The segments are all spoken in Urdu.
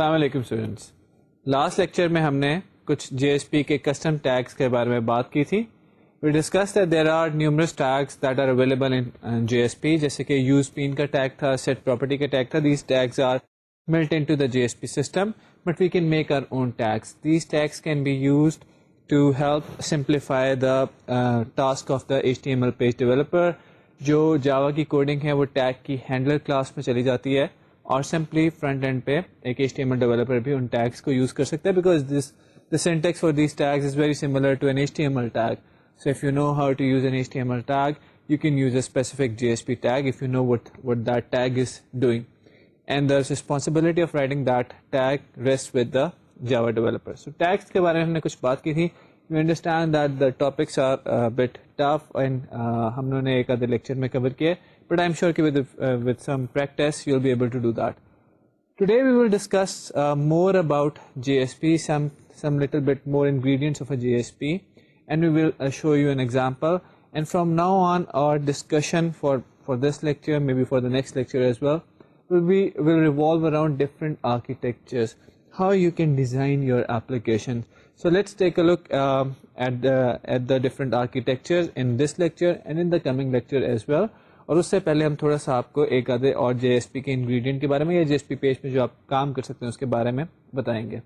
السلام علیکم اسٹوڈینٹس لاسٹ لیکچر میں ہم نے کچھ جی ایس پی کے کسٹم ٹیکس کے بارے میں بات کی تھی we discuss that there are numerous that are available in G S P جیسے کہ یوز پین کا ٹیک تھا سیٹ پراپرٹی کا ٹیک تھا these are built in to the G S P system but we can make our own tags these tags can be use to help simplify the task of the H T M L page developer جو جاوا کی کوڈنگ ہے وہ ٹیک کی ہینڈلر کلاس میں چلی جاتی ہے اور سمپلی فرنٹ اینڈ پہ ایک H T M L developer بھی ان ٹیگس کو یوز کر سکتا ہے because this the syntax for these tags is very similar to an H T M L tag so if you know how to use an H T M L tag you can use a specific J S P tag if you know what what that tag is doing and there's responsibility of writing that tag rest with the Java developer so tags کے بارے میں ہم نے کچھ بات کی تھی you understand that the topics are bit tough and ہم نے ایک آدھے لیکچر میں کور کیا ہے but I'm sure uh, with some practice you'll be able to do that. Today we will discuss uh, more about JSP, some little bit more ingredients of a JSP, and we will uh, show you an example. And from now on, our discussion for this lecture, maybe for the next lecture as well, will revolve around different architectures, how you can design your application. So let's take a look um, at the different architectures in this lecture and in the coming lecture as well. اور اس سے پہلے ہم تھوڑا سا آپ کو ایک آدھے اور جے ایس پی کے انگریڈینٹ کے بارے میں یا جے ایس پی پیج میں جو آپ کام کر سکتے ہیں اس کے بارے میں بتائیں گے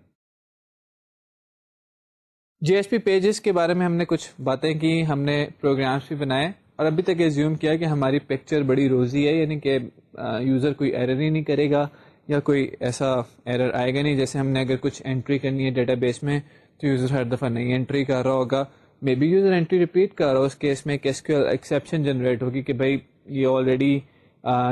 جے ایس پی پیجز کے بارے میں ہم نے کچھ باتیں کی ہم نے پروگرامس بھی بنائے اور ابھی تک ریزیوم کیا کہ ہماری پکچر بڑی روزی ہے یعنی کہ یوزر کوئی ایرر ہی نہیں کرے گا یا کوئی ایسا ایرر آئے گا نہیں جیسے ہم نے اگر کچھ انٹری کرنی ہے ڈیٹا بیس میں تو یوزر ہر دفعہ نہیں انٹری کر رہا ہوگا may be user entry repeat کر رہا ہو اس کیس میں ایکسیپشن جنریٹ ہوگی کہ بھائی یہ آلریڈی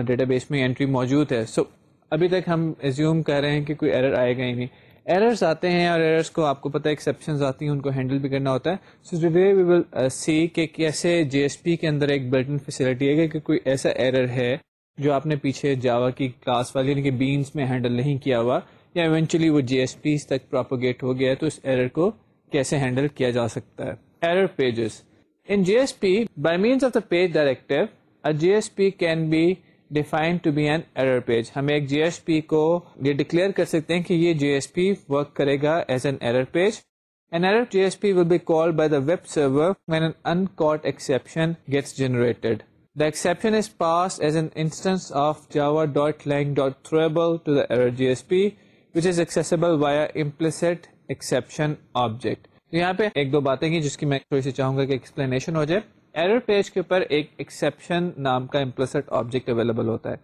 ڈیٹا بیس میں انٹری موجود ہے سو so, ابھی تک ہم ایزیوم کر رہے ہیں کہ کوئی ایرر آئے گا ہی نہیں ایررس آتے ہیں اور کو کو کو آپ پتہ ہے ایکسیپشنز آتی ہیں ان ہینڈل بھی کرنا ہوتا سو کہ کیسے جی ایس پی کے اندر ایک بلٹن فیسلٹی ہے کہ کوئی ایسا ایرر ہے جو آپ نے پیچھے جاوا کی کلاس والی یعنی کہ بینس میں ہینڈل نہیں کیا ہوا یا ایونچولی وہ جی ایس پیز تک پراپوگیٹ ہو گیا تو اس ایرر کو کیسے ہینڈل کیا جا سکتا ہے error pages in J S P by means of the page directive J S P can be define to be an error page ہم ایک جی ایس پی کو یہ ڈکلیئر کر سکتے ہیں کہ یہ جی ایس پی ورک کرے گا as an error page An error GSP will be called by the web server when an uncaught exception gets generated. The exception is passed as an instance of java.lang.throwable to the error GSP which is accessible via implicit exception object. تو یہاں پہ ایک دو باتیں گی جس کی میں تھوڑی سی چاہوں گا کہ ایکسپلینیشن ہو جائے ایرر پیج کے اوپر ایک ایکسیپشن نام کا امپلسٹ آبجیکٹ اویلیبل ہوتا ہے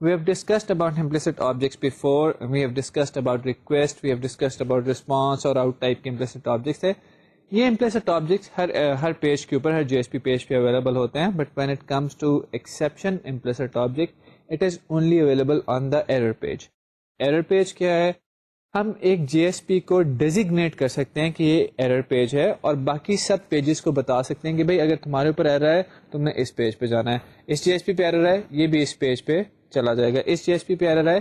we have discussed about implicit objects before we have discussed about request we have discussed about response اور آؤٹ ٹائپ کے امپلسٹ آبجیکٹس ہے یہ امپلسٹ آبجیکٹس ہر ہر پیج کے اوپر ہر جی ایس پی پیج پہ اویلیبل ہوتے ہیں but when it comes to exception implicit object it is only available on the error page error page کیا ہے ہم ایک جی ایس پی کو ڈیزیگنیٹ کر سکتے ہیں کہ یہ ایرر پیج ہے اور باقی سب پیجز کو بتا سکتے ہیں کہ بھائی اگر تمہارے اوپر ایرر ہے تم نے اس پیج پہ جانا ہے اس جی ایس پی پہ ایرر ہے یہ بھی اس پیج پہ چلا جائے گا اس جی ایس پی پہ ایرر ہے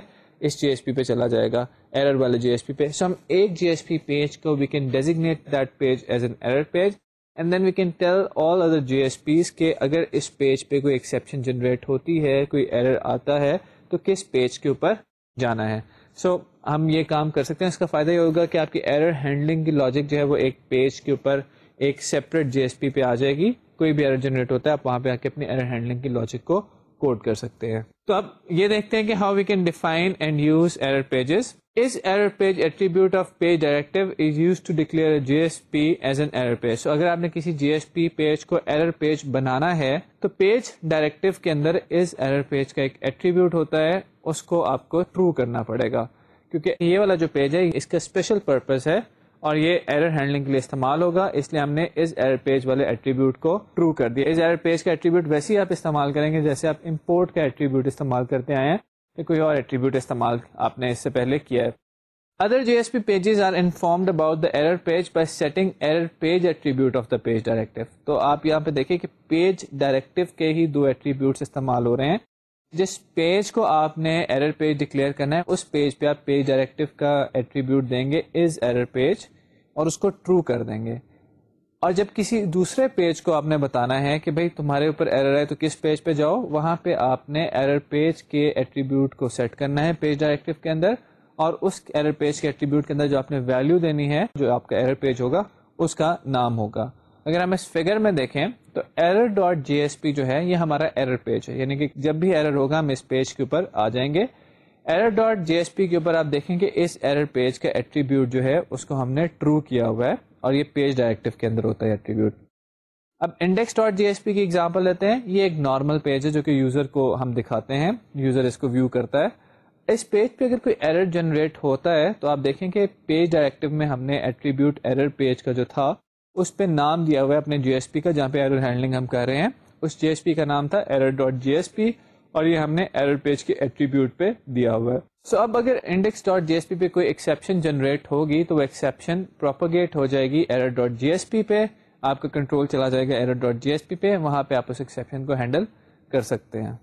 اس جی ایس پی پہ چلا جائے گا ایرر والے جی ایس پی پہ سو ہم ایک جی ایس پی پیج کو we can designate that page as an error page and then we can tell all other J S Ps کہ اگر اس پیج پہ کوئی ایکسیپشن جنریٹ ہوتی ہے کوئی ایرر آتا ہے تو کس پیج کے اوپر جانا ہے سو ہم یہ کام کر سکتے ہیں اس کا فائدہ یہ ہوگا کہ آپ کی ایرر ہینڈلنگ کی لاجک جو ہے وہ ایک پیج کے اوپر ایک سیپریٹ جی ایس پی پہ آ جائے گی کوئی بھی ایرر جنریٹ ہوتا ہے آپ وہاں پہ آ کے اپنی ایرر ہینڈلنگ کی لاجک کو کوڈ کر سکتے ہیں تو اب یہ دیکھتے ہیں کہ how we can define and use error error pages page page attribute of directive is use to declare J S P as an error page اگر آپ نے کسی جی ایس پی پیج کو ایرر پیج بنانا ہے تو پیج ڈائریکٹو کے اندر اس ایرر پیج کا ایک ایٹریبیوٹ ہوتا ہے اس کو آپ کو تھرو کرنا پڑے گا کیونکہ یہ والا جو پیج ہے اس کا اسپیشل پرپز ہے اور یہ ایرر ہینڈلنگ کے لیے استعمال ہوگا اس لیے ہم نے اس ایرر پیج والے ایٹریبیوٹ کو ٹرو کر دیا اس ایرر پیج کا ایٹریبیوٹ ویسے ہی آپ استعمال کریں گے جیسے آپ امپورٹ کا ایٹریبیوٹ استعمال کرتے آئے ہیں یا کوئی اور ایٹریبیوٹ استعمال آپ نے اس سے پہلے کیا ہے other J S P pages are informed about the error page by setting error page attribute of the page directive تو آپ یہاں پہ دیکھیں کہ پیج ڈائریکٹو کے ہی دو ایٹریبیوٹس استعمال ہو رہے ہیں جس پیج کو آپ نے ایرر پیج ڈکلیئر کرنا ہے اس پیج پہ آپ پیج ڈائریکٹو کا ایٹریبیوٹ دیں گے از ایرر پیج اور اس کو ٹرو کر دیں گے اور جب کسی دوسرے پیج کو آپ نے بتانا ہے کہ بھائی تمہارے اوپر ایرر ہے تو کس پیج پہ جاؤ وہاں پہ آپ نے ایرر پیج کے ایٹریبیوٹ کو سیٹ کرنا ہے پیج ڈائریکٹو کے اندر اور اس ایرر پیج کے ایٹریبیوٹ کے اندر جو آپ نے ویلیو دینی ہے جو آپ کا ایرر پیج ہوگا اس کا نام ہوگا اگر ہم اس فگر میں دیکھیں تو error dot J S P جو ہے یہ ہمارا ایرر پیج ہے یعنی کہ جب بھی ایرر ہوگا ہم اس پیج کے اوپر آ جائیں گے error dot J S P کے اوپر آپ دیکھیں گے اس ایرر پیج کا ایٹریبیوٹ جو ہے اس کو ہم نے ٹرو کیا ہوا ہے اور یہ پیج ڈائریکٹو کے اندر ہوتا ہے ایٹریبیوٹ اب index dot J S P کی ایگزامپل لیتے ہیں یہ ایک نارمل پیج ہے جو کہ یوزر کو ہم دکھاتے ہیں یوزر اس کو ویو کرتا ہے اس پیج پہ اگر کوئی ایرر جنریٹ ہوتا ہے تو آپ دیکھیں کہ پیج ڈائریکٹو میں ہم نے ایٹریبیوٹ ایرر پیج کا جو تھا اس پہ نام دیا ہوا ہے اپنے جی ایس پی کا جہاں پہ ایرر ہینڈلنگ ہم کر رہے ہیں اس جی ایس پی کا نام تھا error dot J S P اور یہ ہم نے ایرر پیج کے ایٹریبیوٹ پہ دیا ہوا ہے سو اب اگر index dot J S P پہ کوئی ایکسیپشن جنریٹ ہوگی تو وہ ایکسیپشن پروپگیٹ ہو جائے گی error dot J S P پہ آپ کا کنٹرول چلا جائے گا error dot J S P پہ وہاں پہ آپ اس ایکسیپشن کو ہینڈل کر سکتے ہیں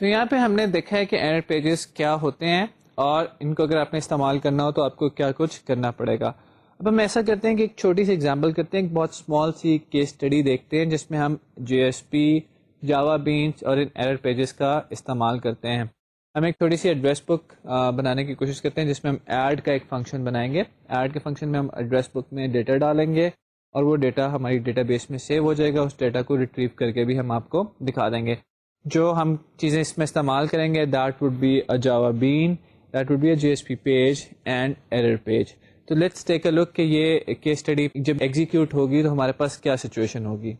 تو یہاں پہ ہم نے دیکھا ہے کہ ایرر پیجز کیا ہوتے ہیں اور ان کو اگر آپ نے استعمال کرنا ہو تو آپ کو کیا کچھ کرنا پڑے گا اب ہم ایسا کرتے ہیں کہ ایک چھوٹی سی ایگزامپل کرتے ہیں ایک بہت اسمال سی کیس اسٹڈی دیکھتے ہیں جس میں ہم جی ایس پی جاوا بینس اور ان ایرر پیجز کا استعمال کرتے ہیں ہم ایک تھوڑی سی ایڈریس بک بنانے کی کوشش کرتے ہیں جس میں ہم ایڈ کا ایک فنکشن بنائیں گے ایڈ کے فنکشن میں ہم ایڈریس بک میں ڈیٹا ڈالیں گے اور وہ ڈیٹا ہماری ڈیٹا بیس میں سیو ہو جائے گا اس ڈیٹا کو ریٹریو کر کے بھی ہم آپ کو دکھا دیں گے جو ہم چیزیں اس میں استعمال کریں گے that would be a Java bean that would be a J S P page and error page تو لیٹس ٹیک اے لک کہ یہ کیس اسٹڈی جب ایگزیکیوٹ ہوگی تو ہمارے پاس کیا سچویشن ہوگی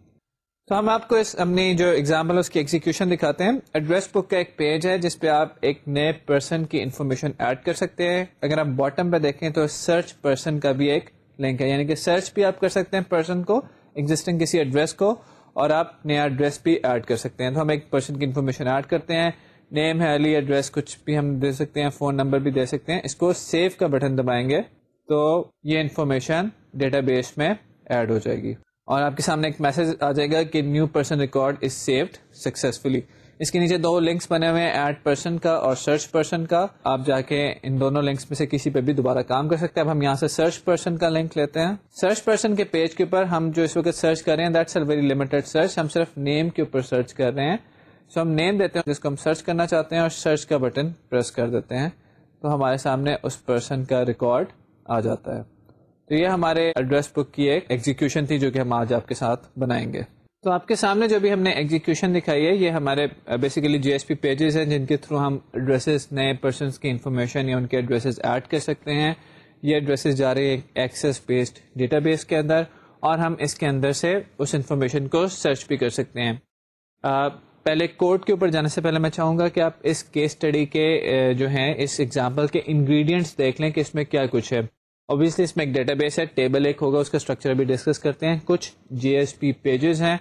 تو ہم آپ کو اس اپنی جو ایگزامپل اس کی ایگزیکیوشن دکھاتے ہیں ایڈریس بک کا ایک پیج ہے جس پہ آپ ایک نئے پرسن کی انفارمیشن ایڈ کر سکتے ہیں اگر آپ باٹم پہ دیکھیں تو سرچ پرسن کا بھی ایک لنک ہے یعنی کہ سرچ بھی آپ کر سکتے ہیں پرسن کو ایگزٹنگ کسی ایڈریس کو اور آپ نیا ایڈریس بھی ایڈ کر سکتے ہیں تو ہم ایک پرسن کی انفارمیشن ایڈ کرتے ہیں نیم ہے علی ایڈریس کچھ بھی ہم دے سکتے ہیں فون نمبر بھی دے سکتے ہیں اس کو سیو کا بٹن دبائیں گے تو یہ انفارمیشن ڈیٹا بیس میں ایڈ ہو جائے گی اور آپ کے سامنے ایک میسج آ جائے گا کہ new person record is saved successfully اس کے نیچے دو لنکس بنے ہوئے ہیں ایڈ پرسن کا اور سرچ پرسن کا آپ جا کے ان دونوں لنکس میں سے کسی پہ بھی دوبارہ کام کر سکتے ہیں اب ہم یہاں سے سرچ پرسن کا لنک لیتے ہیں سرچ پرسن کے پیج کے اوپر ہم جو اس وقت سرچ کر رہے ہیں دیٹس ویری لمیٹڈ سرچ کر رہے ہیں سو ہم نیم دیتے ہیں جس کو ہم سرچ کرنا چاہتے ہیں اور سرچ کا بٹن پریس کر دیتے ہیں تو ہمارے سامنے اس پرسن کا ریکارڈ آ جاتا ہے تو یہ ہمارے ایڈریس بک کی ایک ایگزیکیوشن تھی جو کہ ہم آج آپ کے ساتھ بنائیں گے تو آپ کے سامنے جو بھی ہم نے ایگزیکیوشن دکھائی ہے یہ ہمارے basically J S P pages ہیں جن کے تھرو ہم ایڈریسز نئے پرسنس کی انفارمیشن یا ان کے ایڈریسز ایڈ کر سکتے ہیں یہ ایڈریسز جا رہے ہیں ایکسیس بیسڈ ڈیٹا بیس کے اندر اور ہم اس کے اندر سے اس انفارمیشن کو سرچ بھی کر سکتے ہیں پہلے کورٹ کے اوپر جانے سے پہلے میں چاہوں گا کہ آپ اس کیس اسٹڈی کے جو ہیں اس ایگزامپل کے انگریڈینٹس دیکھ لیں کہ اس میں کیا کچھ ہے اوبیسلی اس میں ایک ڈیٹا بیس ہے ٹیبل ایک ہوگا اس کا اسٹرکچر بھی ڈسکس کرتے ہیں کچھ جی ایس پی پیجز ہیں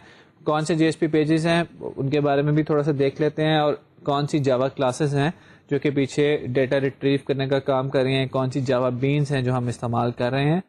کون سے جی ایس پی پیجز ہیں ان کے بارے میں بھی تھوڑا سا دیکھ لیتے ہیں اور کون سی جاوا کلاسز ہیں جو کہ پیچھے ڈیٹا ریٹریو کرنے کا کام کر رہی ہیں کون سی جاوا بینس ہیں جو ہم استعمال کر رہے ہیں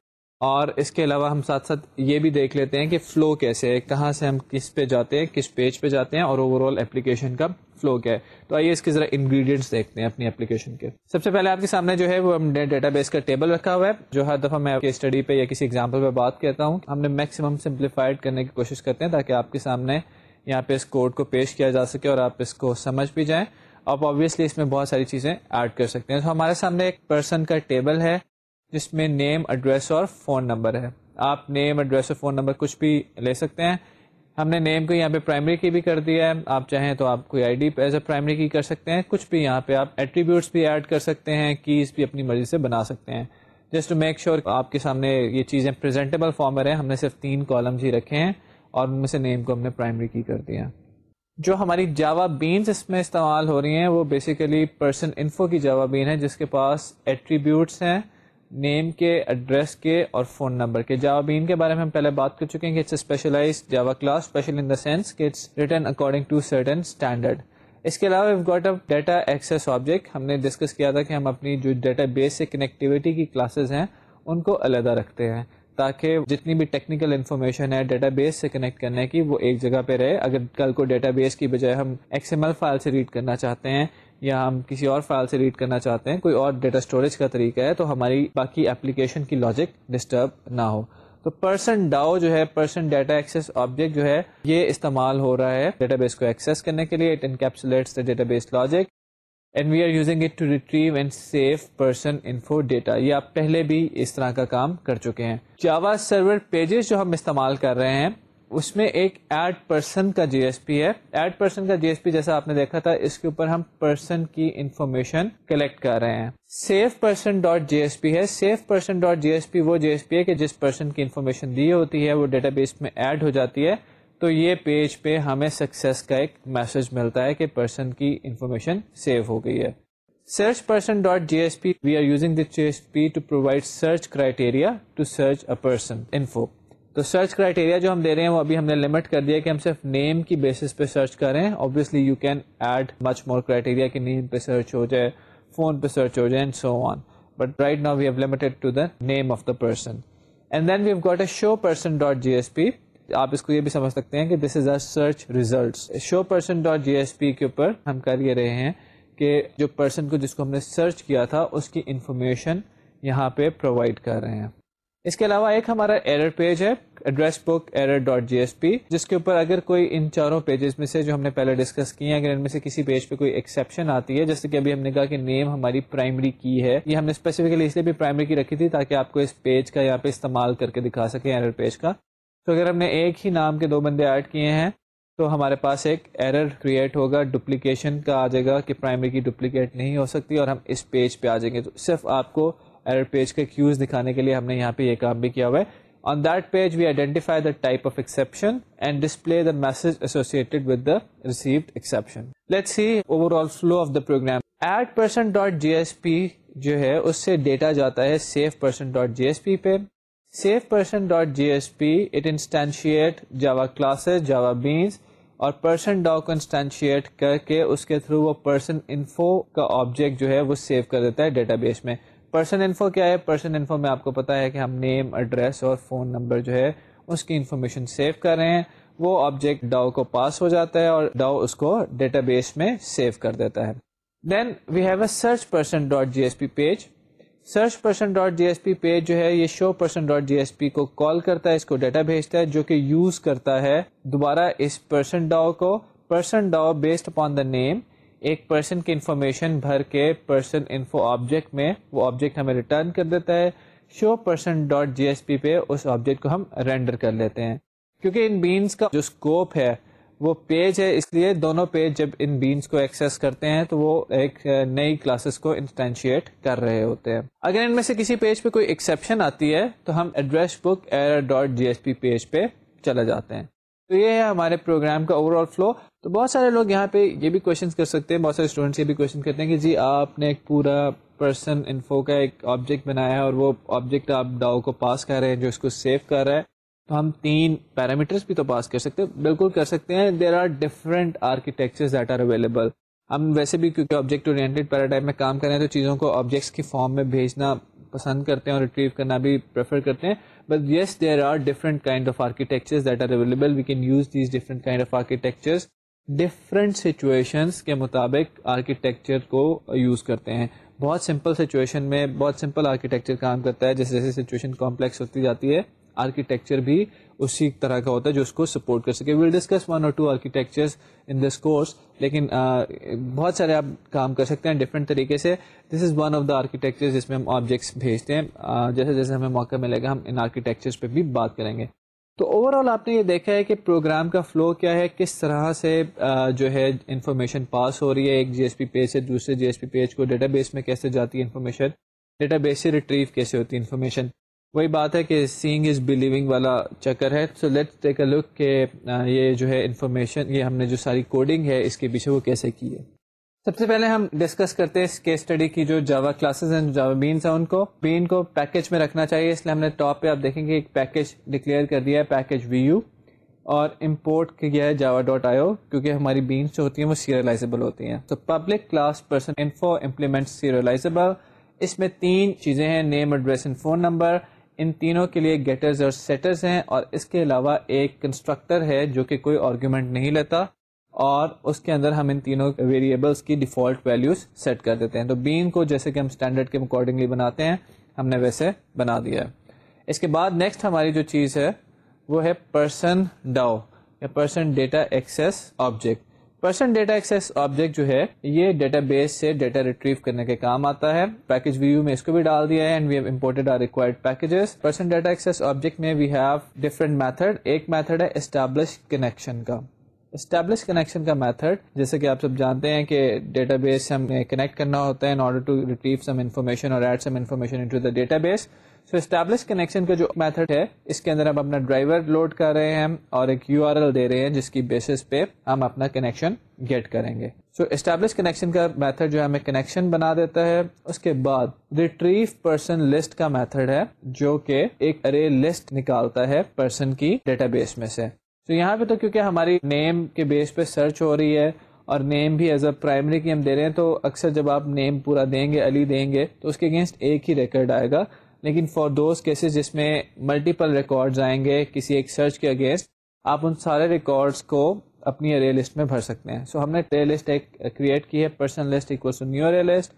اور اس کے علاوہ ہم ساتھ ساتھ یہ بھی دیکھ لیتے ہیں کہ فلو کیسے ہے کہاں سے ہم کس پہ جاتے ہیں کس پیج پہ جاتے ہیں اور اوور آل اپلیکیشن کا فلو کیا ہے تو آئیے اس کے ذرا انگریڈینٹس دیکھتے ہیں اپنی اپلیکیشن کے سب سے پہلے آپ کے سامنے جو ہے وہ ہم نے ڈیٹا بیس کا ٹیبل رکھا ہوا ہے جو ہر دفعہ میں کے اسٹڈی پہ یا کسی ایگزامپل پہ بات کرتا ہوں ہم نے میکسیمم سمپلیفائڈ کرنے کی کوشش کرتے ہیں تاکہ آپ کے سامنے یہاں پہ اس کوڈ کو پیش کیا جا سکے اور آپ اس کو سمجھ بھی جائیں آپ آبویسلی اس میں بہت ساری چیزیں ایڈ کر سکتے ہیں تو ہمارے سامنے ایک پرسن کا ٹیبل ہے جس میں نیم ایڈریس اور فون نمبر ہے آپ نیم ایڈریس اور فون نمبر کچھ بھی لے سکتے ہیں ہم نے نیم کو یہاں پہ پرائمری کی بھی کر دیا ہے آپ چاہیں تو آپ کوئی I D as a primary key کر سکتے ہیں کچھ بھی یہاں پہ آپ ایٹریبیوٹس بھی ایڈ کر سکتے ہیں کیز بھی اپنی مرضی سے بنا سکتے ہیں جسٹ ٹو میک شیور آپ کے سامنے یہ چیزیں پریزنٹیبل فارمر ہیں ہم نے صرف تین کالمز ہی رکھے ہیں اور ان میں سے نیم کو ہم نے پرائمری کی کر دیا جو ہماری جاوا بینس اس میں استعمال ہو رہی ہیں وہ بیسیکلی پرسن انفو کی جاوا بین ہے جس کے پاس ایٹریبیوٹس ہیں نیم کے ایڈریس کے اور فون نمبر کے جاوا بین کے بارے میں ہم پہلے بات کر چکے ہیں کہ it's a specialize Java class special in the sense کہ it's return according to certain standard اس کے علاوہ got up data access object ہم نے ڈسکس کیا تھا کہ ہم اپنی جو ڈیٹا بیس سے کنیکٹیوٹی کی کلاسز ہیں ان کو علیحدہ رکھتے ہیں تاکہ جتنی بھی ٹیکنیکل انفارمیشن ہے ڈیٹا بیس سے کنیکٹ کرنے کی وہ ایک جگہ پہ رہے اگر کل کو ڈیٹا بیس کی بجائے ہم ایکس ایم ایل فائل سے ریڈ کرنا چاہتے ہیں یا ہم کسی اور فائل سے ریڈ کرنا چاہتے ہیں کوئی اور ڈیٹا اسٹوریج کا طریقہ ہے تو ہماری باقی اپلیکیشن کی لاجک ڈسٹرب نہ ہو تو پرسن ڈاؤ جو ہے پرسن ڈیٹا ایکسیس آبجیکٹ جو ہے یہ استعمال ہو رہا ہے ڈیٹا بیس کو ایکسیس کرنے کے لیے it database logic and we are using it to retrieve and save person info data یہ آپ پہلے بھی اس طرح کا کام کر چکے ہیں جاوا سرور پیجز جو ہم استعمال کر رہے ہیں اس میں ایک ایڈ پرسن کا جی ایس پی ہے ایڈ پرسن کا جی ایس پی جیسا آپ نے دیکھا تھا اس کے اوپر ہم پرسن کی انفارمیشن کلیکٹ کر رہے ہیں save person dot J S P ہے save person dot J S P وہ جی ایس پی ہے کہ جس پرسن کی انفارمیشن دی ہوتی ہے وہ ڈیٹا بیس میں ایڈ ہو جاتی ہے تو یہ پیج پہ ہمیں سکسیس کا ایک میسج ملتا ہے کہ پرسن کی انفارمیشن سیو ہو گئی ہے search person dot J S P we are using this J S P to provide search criteria to search a person info تو سرچ کرائٹیریا جو ہم دے رہے ہیں وہ ابھی ہم نے لمٹ کر دیا کہ ہم صرف نیم کی بیسس پہ سرچ کر رہے ہیں obviously you can add much more criteria کہ نیم پہ سرچ ہو جائے فون پہ سرچ ہو جائے and so on but right now we have to the name of the person and then we've got a show person dot J S P آپ اس کو یہ بھی سمجھ سکتے ہیں کہ this is our search results show person dot J S P کے اوپر ہم کر یہ رہے ہیں کہ جو پرسن کو جس کو ہم نے سرچ کیا تھا اس کی انفارمیشن یہاں پہ پرووائڈ کر رہے ہیں اس کے علاوہ ایک ہمارا ایرر پیج ہے address book error dot J S P جس کے اوپر اگر کوئی ان چاروں پیجز میں سے جو ہم نے پہلے ڈسکس کیے ہیں اگر ان میں سے کسی پیج پہ کوئی ایکسیپشن آتی ہے جیسے کہ ابھی ہم نے کہا کہ نیم ہماری پرائمری کی ہے یہ ہم نے اسپیسیفکلی اس لیے بھی پرائمری کی رکھی تھی تاکہ آپ کو اس پیج کا یہاں پہ استعمال کر کے دکھا سکیں ایرر پیج کا تو اگر ہم نے ایک ہی نام کے دو بندے ایڈ کیے ہیں تو ہمارے پاس ایک ایرر کریٹ ہوگا ڈپلیکیشن کا آ جائے گا کہ پرائمری کی ڈپلیکیٹ نہیں ہو سکتی اور ہم اس پیج پہ آ جائیں گے تو صرف آپ کو ایرر پیج کے کیوز دکھانے کے لیے ہم نے یہاں پہ یہ کام بھی کیا ہوا ہے on that page we identify the type of exception and display the message associated with the received exception let see overall flow of the program at person dot J S P جو ہے اس سے ڈیٹا جاتا ہے save person dot J S P پہ save person dot J S P it instantiate Java classes Java beans اور پرسن ڈا کو انسٹینشیٹ کر کے اس کے تھرو وہ پرسن انفو کا آبجیکٹ جو ہے وہ سیو کر دیتا ہے ڈیٹا بیس میں پرسن انفو کیا ہے پرسن انفو میں آپ کو پتا ہے کہ ہم نیم ایڈریس اور فون نمبر جو ہے اس کی انفارمیشن سیو کر رہے ہیں وہ آبجیکٹ ڈاؤ کو پاس ہو جاتا ہے اور ڈاؤ اس کو ڈیٹا بیس میں سیو کر دیتا ہے then we have a search person dot J S P page search person dot J S P page جو ہے یہ show person dot J S P کو کال کرتا ہے اس کو ڈیٹا بھیجتا ہے جو کہ یوز کرتا ہے دوبارہ اس پرسن ڈاؤ کو person DAO based upon the name ایک پرسن کی انفارمیشن بھر کے پرسن انفو آبجیکٹ میں وہ آبجیکٹ ہمیں ریٹرن کر دیتا ہے show person dot J S P پہ اس آبجیکٹ کو ہم رینڈر کر لیتے ہیں کیونکہ ان بینس کا جو اسکوپ ہے وہ پیج ہے اس لیے دونوں پیج جب ان بینس کو ایکسیس کرتے ہیں تو وہ ایک نئی کلاسز کو انسٹینشیٹ کر رہے ہوتے ہیں اگر ان میں سے کسی پیج پہ کوئی ایکسیپشن آتی ہے تو ہم address book error dot J S P page پہ چلے جاتے ہیں تو یہ ہے ہمارے پروگرام کا اوور آل فلو تو بہت سارے لوگ یہاں پہ یہ بھی کویشچنس کر سکتے ہیں بہت سارے اسٹوڈنٹس یہ بھی کویشچن کرتے ہیں کہ جی آپ نے ایک پورا پرسن انفو کا ایک آبجیکٹ بنایا ہے اور وہ آبجیکٹ آپ داؤ کو پاس کر رہے ہیں جو اس کو سیو کر رہا ہے تو ہم تین پیرامیٹرس بھی تو پاس کر سکتے ہیں بالکل کر سکتے ہیں there are different architecture that are available ہم ویسے بھی کیونکہ آبجیکٹ اورینٹیڈ پیراڈائم میں کام کر رہے ہیں تو چیزوں کو آبجیکٹس کے فارم میں بھیجنا پسند کرتے ہیں اور ریٹریو کرنا بھی پریفر کرتے ہیں but yes there are different kind of architecture we can use these different کا مطابق آرکیٹیکچر کو یوز کرتے ہیں بہت سمپل سچویشن میں بہت سمپل آرکیٹیکچر کام کرتا ہے جیسے جیسے سچویشن کمپلیکس ہوتی جاتی ہے آرکیٹیکچر بھی اسی طرح کا ہوتا ہے جو اس کو سپورٹ کر سکے will discuss one or two architecture in this course لیکن بہت سارے آپ کام کر سکتے ہیں ڈفرینٹ طریقے سے this is one of the architecture جس میں ہم آبجیکٹس بھیجتے ہیں جیسے جیسے ہمیں موقع ملے گا ہم ان آرکیٹیکچر پہ بھی بات کریں گے تو اوور آل آپ نے یہ دیکھا ہے کہ پروگرام کا فلو کیا ہے کس طرح سے جو ہے انفارمیشن پاس ہو رہی ہے ایک جی ایس پی پیج سے دوسرے جی ایس پی پیج کو ڈیٹا بیس میں کیسے جاتی ہے انفارمیشن ڈیٹا بیس سے ریٹریو کیسے ہوتی ہے انفارمیشن وہی بات ہے کہ سینگ از بلیونگ والا چکر ہے سو ٹیک اے لک کہ یہ جو ہے انفارمیشن یہ ہم نے جو ساری کوڈنگ ہے اس کے پیچھے وہ کیسے کی ہے سب سے پہلے ہم ڈسکس کرتے ہیں اس اسٹڈی کی جو جاوا کلاسز ہیں جاوا بینس ہیں ان کو کو بین میں رکھنا چاہیے اس لیے ہم نے ٹاپ پہ آپ دیکھیں گے ایک پیکج ڈکلیئر کر دیا ہے پیکیج وی یو اور امپورٹ کیا ہے جاوا ڈاٹ آئی او کیونکہ ہماری بینس جو ہوتی ہیں وہ سیریلائزیبل ہوتی ہیں تو public class person info implement serializable اس میں تین چیزیں ہیں name address and phone number ان تینوں کے لیے گیٹرز اور سیٹرز ہیں اور اس کے علاوہ ایک کنسٹرکٹر ہے جو کہ کوئی آرگیومنٹ نہیں لیتا اور اس کے اندر ہم ان تینوں ویریبلس کی ڈیفالٹ ویلیوز سیٹ کر دیتے ہیں تو بین کو جیسے کہ ہم اسٹینڈرڈ کے اکارڈنگلی بناتے ہیں ہم نے ویسے بنا دیا ہے اس کے بعد نیکسٹ ہماری جو چیز ہے وہ ہے پرسن ڈاؤ یا person data access object person data access object جو ہے یہ ڈیٹا بیس سے ڈیٹا ریٹریو کرنے کے کام آتا ہے پیکج ویو میں اس کو بھی ڈال دیا ہے ڈیٹا ایکسیس آبجیکٹ میں وی ہیو ڈفرنٹ میتھڈ ایک میتھڈ ہے اسٹیبلش کنیکشن کا اسٹیبلش کنیکشن کا میتھڈ جیسے کہ آپ سب جانتے ہیں کہ ڈیٹا بیس ہم کنیکٹ کرنا ہوتا ہے in order to retrieve some information اور add some information database so establish connection کا جو میتھڈ ہے اس کے اندر ہم اپنا ڈرائیور لوڈ کر رہے ہیں اور ایک یو آر ایل دے رہے ہیں جس کی بیسس پہ ہم اپنا کنیکشن گیٹ کریں گے سو اسٹیبلش کنیکشن کا میتھڈ جو ہمیں کنیکشن بنا دیتا ہے اس کے بعد ریٹریو پرسن لسٹ کا میتھڈ ہے جو کہ ایک ارے لسٹ نکالتا ہے پرسن کی ڈیٹا بیس میں سے یہاں پہ تو کیونکہ ہماری نیم کے بیس پہ سرچ ہو رہی ہے اور نیم بھی ایز اے پرائمری کی ہم دے رہے ہیں تو اکثر جب آپ نیم پورا دیں گے علی دیں گے تو اس کے اگینسٹ ایک ہی ریکارڈ آئے گا لیکن فار دوز کیسز جس میں ملٹیپل ریکارڈز آئیں گے کسی ایک سرچ کے اگینسٹ آپ ان سارے ریکارڈس کو اپنی رے لسٹ میں بھر سکتے ہیں سو so, ہم نے ٹے لسٹ ایک کریٹ کی ہے پرسن لسٹ ایک ورسو نیو رے لسٹ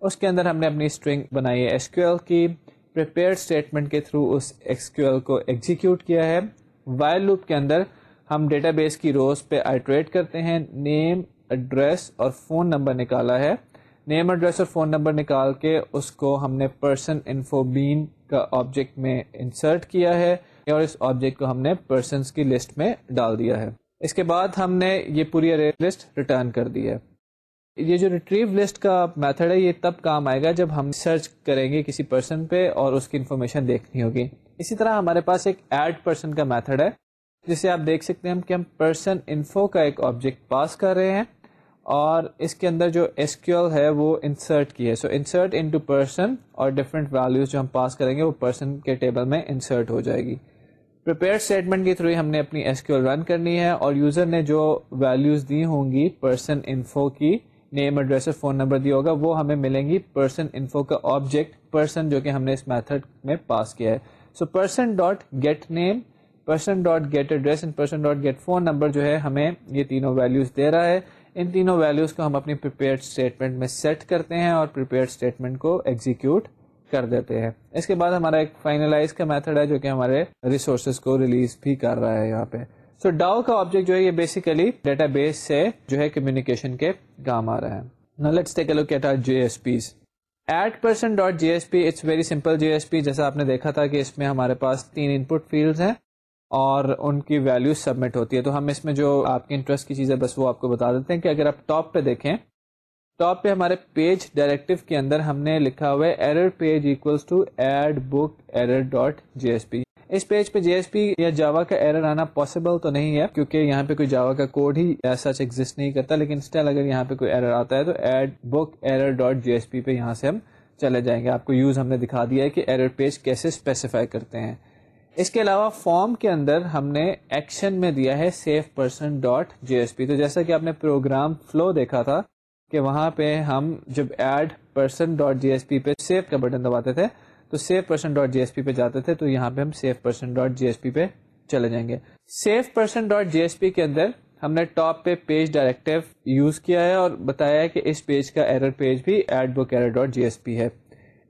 اس کے اندر ہم نے اپنی اسٹرنگ بنائی ہے ایس کیو ایل کی پریپیئر اسٹیٹمنٹ کے تھرو اس ایس کیو ایل کو ایگزیکیوٹ کیا ہے وائر لوپ کے اندر ہم ڈیٹا بیس کی روز پہ آئٹریٹ کرتے ہیں نیم ایڈریس اور فون نمبر نکالا ہے نیم ایڈریس اور فون نمبر نکال کے اس کو ہم نے پرسن انفوبین کا آبجیکٹ میں انسرٹ کیا ہے اور اس آبجیکٹ کو ہم نے پرسنس کی لسٹ میں ڈال دیا ہے اس کے بعد ہم نے یہ پوری ارے لسٹ ریٹرن کر دی ہے یہ جو ریٹریو لسٹ کا میتھڈ ہے یہ تب کام آئے گا جب ہم سرچ کریں گے کسی پرسن پہ اور اس کی انفارمیشن دیکھنی ہوگی اسی طرح ہمارے پاس ایک ایڈ پرسن کا میتھڈ ہے جسے آپ دیکھ سکتے ہیں کہ ہم پرسن انفو کا ایک آبجیکٹ پاس کر رہے ہیں اور اس کے اندر جو ایس کیو ایل ہے وہ انسرٹ کی ہے so insert in to person اور ڈفرینٹ ویلیوز جو ہم پاس کریں گے وہ پرسن کے ٹیبل میں انسرٹ ہو جائے گی پریپیئر اسٹیٹمنٹ کے تھرو ہم نے اپنی ایس کیو ایل رن کرنی ہے اور یوزر نے جو ویلیوز دی ہوں گی پرسن انفو کی نیم ایڈریس اور فون نمبر دیا ہوگا وہ ہمیں ملیں گی پرسن انفو کا آبجیکٹ پرسن جو کہ ہم نے اس میتھڈ میں پاس کیا ہے so person dot get name person dot get address and person dot get phone number جو ہے ہمیں یہ تینوں ویلیوز دے رہا ہے ان تینوں ویلیوز کو ہم اپنی پریپیئرڈ اسٹیٹمنٹ میں سیٹ کرتے ہیں اور پریپیئرڈ اسٹیٹمنٹ کو ایگزیکیوٹ کر دیتے ہیں اس کے بعد ہمارا ایک فائنلائز کا میتھڈ ہے جو کہ ہمارے ریسورسز کو ریلیز بھی کر رہا ہے یہاں پہ سو so, ڈاؤ کا آبجیکٹ جو ہے یہ بیسیکلی ڈیٹا بیس سے جو ہے کمیونیکیشن کے کام آ رہا ہے at R G S P's at person dot G S P it's very simple G S P جیسا آپ نے دیکھا تھا کہ اس میں ہمارے پاس تین ان پٹ فیلڈ ہیں اور ان کی ویلیو سبمٹ ہوتی ہے تو ہم اس میں جو آپ کے انٹرسٹ کی چیزیں بس وہ آپ کو بتا دیتے ہیں کہ اگر آپ ٹاپ پہ دیکھیں ٹاپ پہ ہمارے پیج ڈائریکٹو کے اندر ہم نے لکھا ہوا ہے error page to add book error dot G S P us page پہ جی ایس پی یا جاوا کا ایرر آنا پاسبل تو نہیں ہے کیونکہ یہاں پہ کوئی جاوا کا کوڈ ہی سچ ایگزٹ نہیں کرتا لیکن اسٹل اگر یہاں پہ کوئی ایرر آتا ہے تو add book error dot J S P پہ یہاں سے ہم چلے جائیں گے آپ کو یوز ہم نے دکھا دیا ہے کہ ایرر پیج کیسے اسپیسیفائی کرتے ہیں اس کے علاوہ فارم کے اندر ہم نے ایکشن میں دیا ہے save person dot J S P تو جیسا کہ آپ نے پروگرام فلو دیکھا تھا کہ وہاں پہ ہم جب add person dot G S P پہ سیف کا بٹن دباتے تھے تو save person dot G S P پہ جاتے تھے تو یہاں پہ ہم save person dot G S P پہ چلے جائیں گے save person dot G S P کے اندر ہم نے ٹاپ پہ پیج ڈائریکٹو یوز کیا ہے اور بتایا ہے کہ اس پیج کا ایرر پیج بھی add book error dot G S P ہے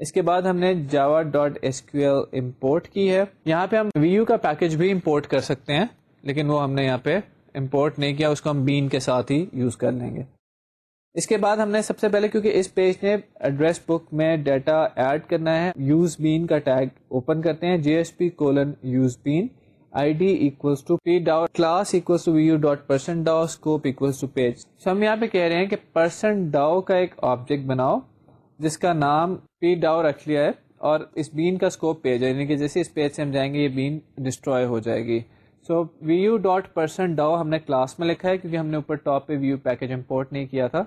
اس کے بعد ہم نے Java dot S Q L import کی ہے یہاں پہ ہم وی یو کا پیکج بھی امپورٹ کر سکتے ہیں لیکن وہ ہم نے یہاں پہ امپورٹ نہیں کیا اس کو ہم بین کے ساتھ ہی یوز کر لیں گے اس کے بعد ہم نے سب سے پہلے کیونکہ اس پیج نے ایڈریس بک میں ڈیٹا ایڈ کرنا ہے یوز بین کا ٹیگ اوپن کرتے ہیں G S P colon use bean I D to P devils class to V U dot person DAO scope to page ہم یہاں پہ کہہ رہے ہیں کہ پرسن ڈاؤ کا ایک آبجیکٹ بناؤ جس کا نام پی ڈاؤ رکھ لیا ہے اور اس بین کا اسکوپ پیج ہے یعنی کہ جیسے اس پیج سے ہم جائیں گے یہ بین ڈسٹروائے ہو جائے گی so V U dot person DAO ہم نے کلاس میں لکھا ہے کیونکہ ہم نے اوپر ٹاپ پہ ویو پیکج امپورٹ نہیں کیا تھا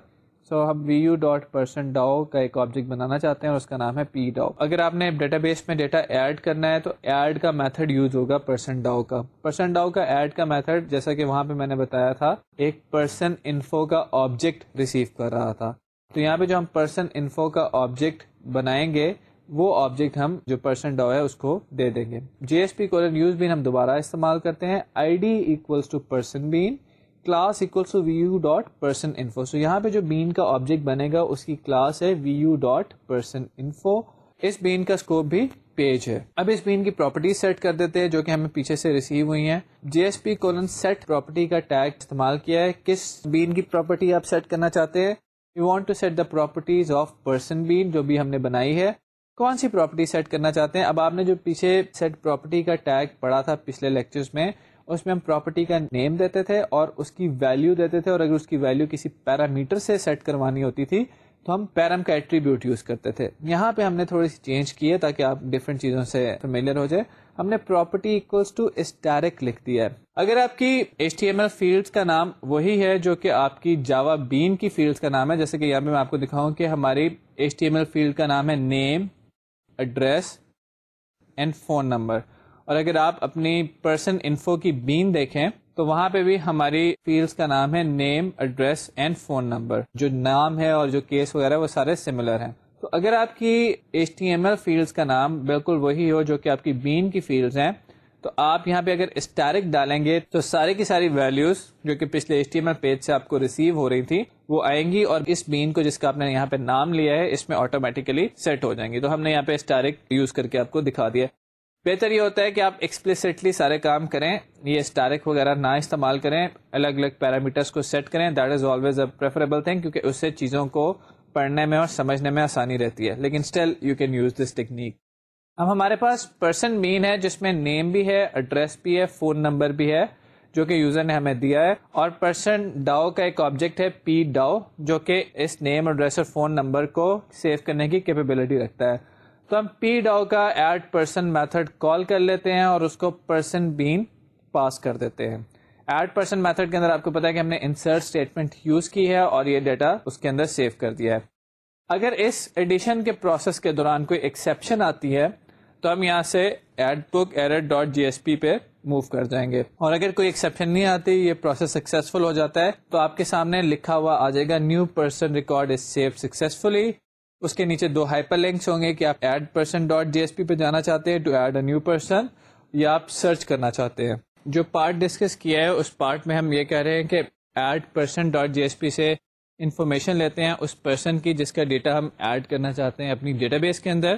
سو ہم V U dot person DAO کا ایک آبجیکٹ بنانا چاہتے ہیں اور اس کا نام ہے پی ڈاؤ اگر آپ نے ڈیٹا بیس میں ڈیٹا ایڈ کرنا ہے تو ایڈ کا میتھڈ یوز ہوگا پرسن ڈاؤ کا پرسن ڈاؤ کا ایڈ کا میتھڈ جیسا کہ وہاں پہ میں نے بتایا تھا ایک پرسن انفو کا آبجیکٹ ریسیو کر رہا تھا تو یہاں پہ جو ہم پرسن انفو کا آبجیکٹ بنائیں گے وہ آبجیکٹ ہم جو پرسن ڈو ہے اس کو دے دیں گے G S P colon use bean ہم دوبارہ استعمال کرتے ہیں I D to person bean class to V U dot person info so یہاں پہ جو بین کا آبجیکٹ بنے گا اس کی کلاس ہے V U dot person info اس بین کا اسکوپ بھی پیج ہے اب اس بین کی پراپرٹی سیٹ کر دیتے ہیں جو کہ ہمیں پیچھے سے ریسیو ہوئی ہیں G S P colon set property کا ٹیگ استعمال کیا ہے کس بین کی پراپرٹی آپ سیٹ کرنا چاہتے ہیں you want to set the properties of person B جو بھی ہم نے بنائی ہے کون سی پراپرٹی سیٹ کرنا چاہتے ہیں اب آپ نے جو پیچھے سیٹ پراپرٹی کا ٹیگ پڑھا تھا پچھلے لیکچرز میں اس میں ہم پراپرٹی کا نیم دیتے تھے اور اس کی ویلیو دیتے تھے اور اگر اس کی ویلیو کسی پیرامیٹر سے سیٹ کروانی ہوتی تھی تو ہم پیرم کا ایٹریبیوٹ یوز کرتے تھے یہاں پہ ہم نے تھوڑی سی چینج کی ہے تاکہ آپ ڈفرینٹ چیزوں سے فیملیئر ہو جائے ہم نے پراپرٹی اکولس ٹو اسٹیرک لکھ دیا ہے اگر آپ کی H T M L field کا نام وہی ہے جو کہ آپ کی جاوا بین کی فیلڈ کا نام ہے جیسے کہ یہاں پہ میں آپ کو دکھاؤں کہ ہماری H T M L field کا نام ہے name address and phone number اور اگر آپ اپنی پرسن انفو کی بین دیکھیں تو وہاں پہ بھی ہماری فیلڈس کا نام ہے name address and phone number جو نام ہے اور جو کیس وغیرہ وہ سارے سملر ہیں تو اگر آپ کی H T M L fields کا نام بالکل وہی ہو جو کہ آپ کی بین کی فیلڈس ہیں تو آپ یہاں پہ اگر اسٹارک ڈالیں گے تو سارے کی ساری ویلیوز جو کہ پچھلے H T M L page سے آپ کو ریسیو ہو رہی تھی وہ آئیں گی اور اس بین کو جس کا آپ نے یہاں پہ نام لیا ہے اس میں آٹومیٹکلی سیٹ ہو جائیں گی تو ہم نے یہاں پہ اسٹارک یوز کر کے آپ کو دکھا دیا بہتر یہ ہوتا ہے کہ آپ ایکسپلسٹلی سارے کام کریں یہ اسٹارک وغیرہ نہ استعمال کریں الگ الگ پیرامیٹرس کو سیٹ کریں that is always a preferable thing کیونکہ اس سے چیزوں کو پڑھنے میں اور سمجھنے میں آسانی رہتی ہے لیکن still you can use this technique اب ہمارے پاس پرسن مین ہے جس میں نیم بھی ہے ایڈریس بھی ہے فون نمبر بھی ہے جو کہ یوزر نے ہمیں دیا ہے اور پرسن ڈاؤ کا ایک آبجیکٹ ہے پی ڈاؤ جو کہ اس نیم ایڈریس اور فون نمبر کو سیو کرنے کی کیپیبلٹی رکھتا ہے تو ہم پی ڈاؤ کا ایڈ پرسن میتھڈ کال کر لیتے ہیں اور اس کو پرسن بین پاس کر دیتے ہیں ایڈ پرسن میتھڈ کے اندر آپ کو پتا ہے کہ ہم نے انسرٹ اسٹیٹمنٹ یوز کی ہے اور یہ ڈیٹا اس کے اندر سیو کر دیا ہے اگر اس ایڈیشن کے پروسیس کے دوران کوئی ایکسیپشن آتی ہے تو ہم یہاں سے add book error dot J S P پہ موو کر جائیں گے اور اگر کوئی ایکسیپشن نہیں آتی یہ پروسیس سکسیزفل ہو جاتا ہے تو آپ کے سامنے لکھا ہوا آ جائے گا new person record is save successfully اس کے نیچے دو ہائپر لنکس ہوں گے کہ آپ add person dot J S P پہ جانا چاہتے ہیں to add a new person یا آپ سرچ کرنا چاہتے ہیں جو پارٹ ڈسکس کیا ہے اس پارٹ میں ہم یہ کہہ رہے ہیں کہ add person dot J S P سے انفارمیشن لیتے ہیں اس پرسن کی جس کا ڈیٹا ہم ایڈ کرنا چاہتے ہیں اپنی ڈیٹا بیس کے اندر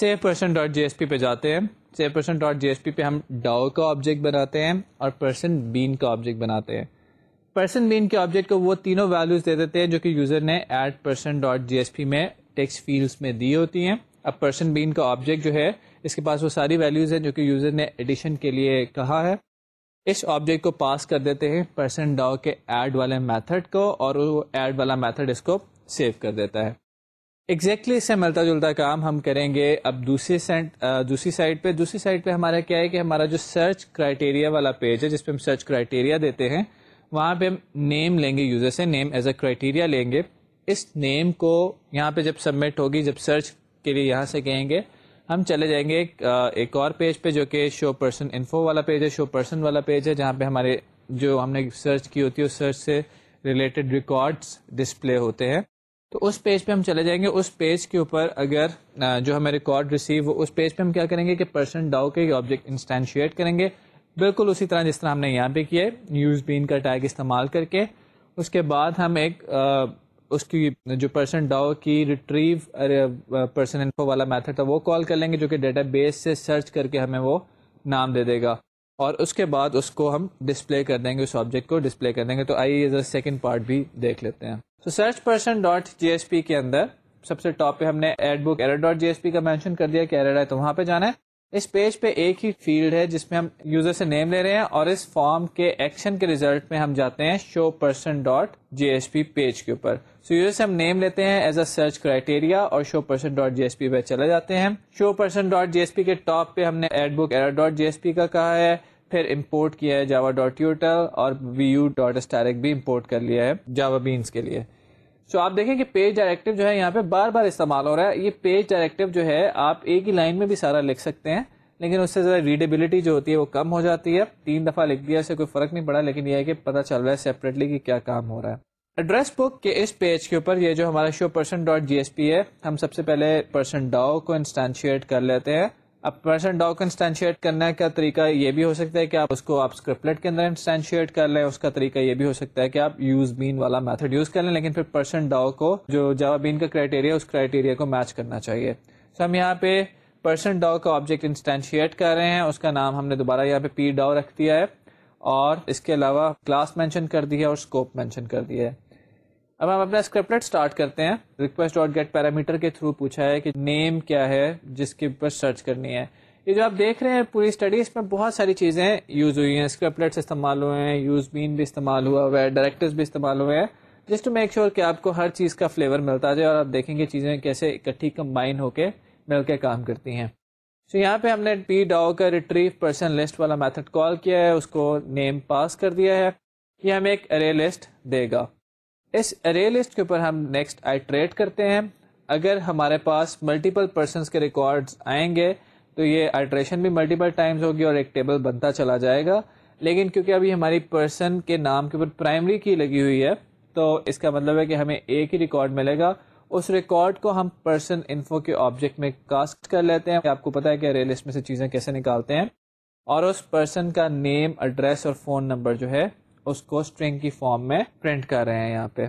save person dot G S P پہ جاتے ہیں save person dot G S P پہ ہم ڈاؤ کا آبجیکٹ بناتے ہیں اور پرسن بین کا آبجیکٹ بناتے ہیں پرسن بین کے آبجیکٹ کو وہ تینوں ویلوز دے دیتے ہیں جو کہ یوزر نے at person dot G S P میں ٹیکس فیلڈس میں دی ہوتی ہیں اب پرسن بین کا آبجیکٹ جو ہے اس کے پاس وہ ساری ویلیوز ہیں جو کہ یوزر نے ایڈیشن کے لیے کہا ہے اس آبجیکٹ کو پاس کر دیتے ہیں پرسن ڈا کے ایڈ والے میتھڈ کو اور وہ ایڈ والا میتھڈ اس کو سیو کر دیتا ہے ایگزیکٹلی exactly اس سے ملتا جلتا کام ہم کریں گے اب دوسری سینٹ دوسری سائڈ پہ دوسری سائڈ پہ ہمارا کیا ہے کہ ہمارا جو سرچ کرائٹیریا والا پیج ہے جس پہ ہم سرچ کرائٹیریا دیتے ہیں وہاں پہ ہم نیم لیں گے یوزر سے نیم ایز اے کرائٹیریا لیں گے اس نیم کو یہاں پہ جب سبمٹ ہوگی جب سرچ کے لیے یہاں سے کہیں گے ہم چلے جائیں گے ایک اور پیج پہ جو کہ شو پرسن انفو والا پیج ہے شو پرسن والا پیج ہے جہاں پہ ہمارے جو ہم نے سرچ کی ہوتی ہے اس سرچ سے ریلیٹڈ ریکارڈس ڈسپلے ہوتے ہیں تو اس پیج پہ ہم چلے جائیں گے اس پیج کے اوپر اگر جو ہمیں ریکارڈ ریسیو ہو اس پیج پہ ہم کیا کریں گے کہ پرسن ڈاؤ کے آبجیکٹ انسٹینشیٹ کریں گے بالکل اسی طرح جس طرح ہم نے یہاں پہ ہے یوز بین کا ٹیگ استعمال کر کے اس کے بعد ہم ایک اس کی جو پرسن ڈاؤ کی ریٹریو پرسن انفو والا میتھڈ تھا وہ کال کر لیں گے جو کہ ڈیٹا بیس سے سرچ کر کے ہمیں وہ نام دے دے گا اور اس کے بعد اس کو ہم ڈسپلے کر دیں گے اس آبجیکٹ کو ڈسپلے کر دیں گے تو آئیے سیکنڈ پارٹ بھی دیکھ لیتے ہیں تو search person dot G S P کے اندر سب سے ٹاپ پہ ہم نے add book error dot G S P کا مینشن کر دیا کہ ایرر ہے تو وہاں پہ جانا ہے اس پیج پہ ایک ہی فیلڈ ہے جس میں ہم یوزر سے نیم لے رہے ہیں اور اس فارم کے ایکشن کے ریزلٹ میں ہم جاتے ہیں show person dot G S P page کے اوپر سو یوزر سے ہم نیم لیتے ہیں ایز اے سرچ کرائٹیریا اور show person dot G S P پہ چلے جاتے ہیں show person dot G S P کے ٹاپ پہ ہم نے add book error dot G S P کا کہا ہے پھر امپورٹ کیا ہے جاوا ڈاٹ یوٹل اور وی یو ڈاٹ اسٹائریک بھی امپورٹ کر لیا ہے جاوا بینس کے لیے سو آپ دیکھیں کہ پیج ڈائریکٹیو جو ہے یہاں پہ بار بار استعمال ہو رہا ہے یہ پیج ڈائریکٹو جو ہے آپ ایک ہی لائن میں بھی سارا لکھ سکتے ہیں لیکن اس سے ریڈیبلٹی جو ہوتی ہے وہ کم ہو جاتی ہے تین دفعہ لکھ دیا اس سے کوئی فرق نہیں پڑا لیکن یہ ہے کہ پتہ چل رہا ہے سیپریٹلی کہ کیا کام ہو رہا ہے ایڈریس بک کے اس پیج کے اوپر یہ جو ہمارا show person dot G S P ہے ہم سب سے پہلے پرسن ڈاؤ کو انسٹینشیٹ کر لیتے ہیں اب پرسن ڈاؤ کو انسٹینشیٹ کرنے کا طریقہ یہ بھی ہو سکتا ہے کہ آپ اس اس کو آپ آپ کے اندر کر لیں کا طریقہ یہ بھی ہو سکتا ہے کہ یوز بین والا میتھڈ یوز کر لیں لیکن پھر پرسن ڈاؤ کو جو جاوا بین کا کرائٹیریا اس کرائٹیریا کو میچ کرنا چاہیے سو ہم یہاں پہ پرسن ڈاؤ کا آبجیکٹ انسٹینشیٹ کر رہے ہیں اس کا نام ہم نے دوبارہ یہاں پہ پی ڈاؤ رکھ دیا ہے اور اس کے علاوہ کلاس مینشن کر دی ہے اور اسکوپ مینشن کر دیا ہے اب ہم اپنا اسکرپلٹ اسٹارٹ کرتے ہیں ریکویسٹ ڈاٹ گیٹ پیرامیٹر کے تھرو پوچھا ہے کہ نیم کیا ہے جس کے اوپر سرچ کرنی ہے یہ جو آپ دیکھ رہے ہیں پوری اسٹڈی اس میں بہت ساری چیزیں یوز ہوئی ہیں اسکرپلٹس استعمال ہوئے ہیں یوز بین بھی استعمال ہوا ہوا ہے ڈائریکٹرز بھی استعمال ہوئے ہیں جس ٹو میک شیور کہ آپ کو ہر چیز کا فلیور ملتا جائے اور آپ دیکھیں گے چیزیں کیسے اکٹھی کمبائن ہو کے مل کے کام کرتی ہیں سو یہاں پہ ہم نے پی ڈاؤ کا ریٹریو پرسن لسٹ والا میتھڈ کال کیا ہے اس کو نیم پاس کر دیا ہے یہ ہمیں ایک ارے لسٹ دے گا اس ارے لسٹ کے اوپر ہم نیکسٹ آئیٹریٹ کرتے ہیں اگر ہمارے پاس ملٹیپل پرسنس کے ریکارڈ آئیں گے تو یہ آئٹریشن بھی ملٹیپل ٹائمز ہوگی اور ایک ٹیبل بنتا چلا جائے گا لیکن کیونکہ ابھی ہماری پرسن کے نام کے اوپر پرائمری کی لگی ہوئی ہے تو اس کا مطلب ہے کہ ہمیں ایک ہی ریکارڈ ملے گا اس ریکارڈ کو ہم پرسن انفو کے آبجیکٹ میں کاسٹ کر لیتے ہیں آپ کو پتا ہے کہ ارے لسٹ میں سے چیزیں کیسے نکالتے ہیں اور اس پرسن کا نیم ایڈریس اور فون نمبر جو ہے اس کو اسٹرنگ کی فارم میں پرنٹ کر رہے ہیں یہاں پہ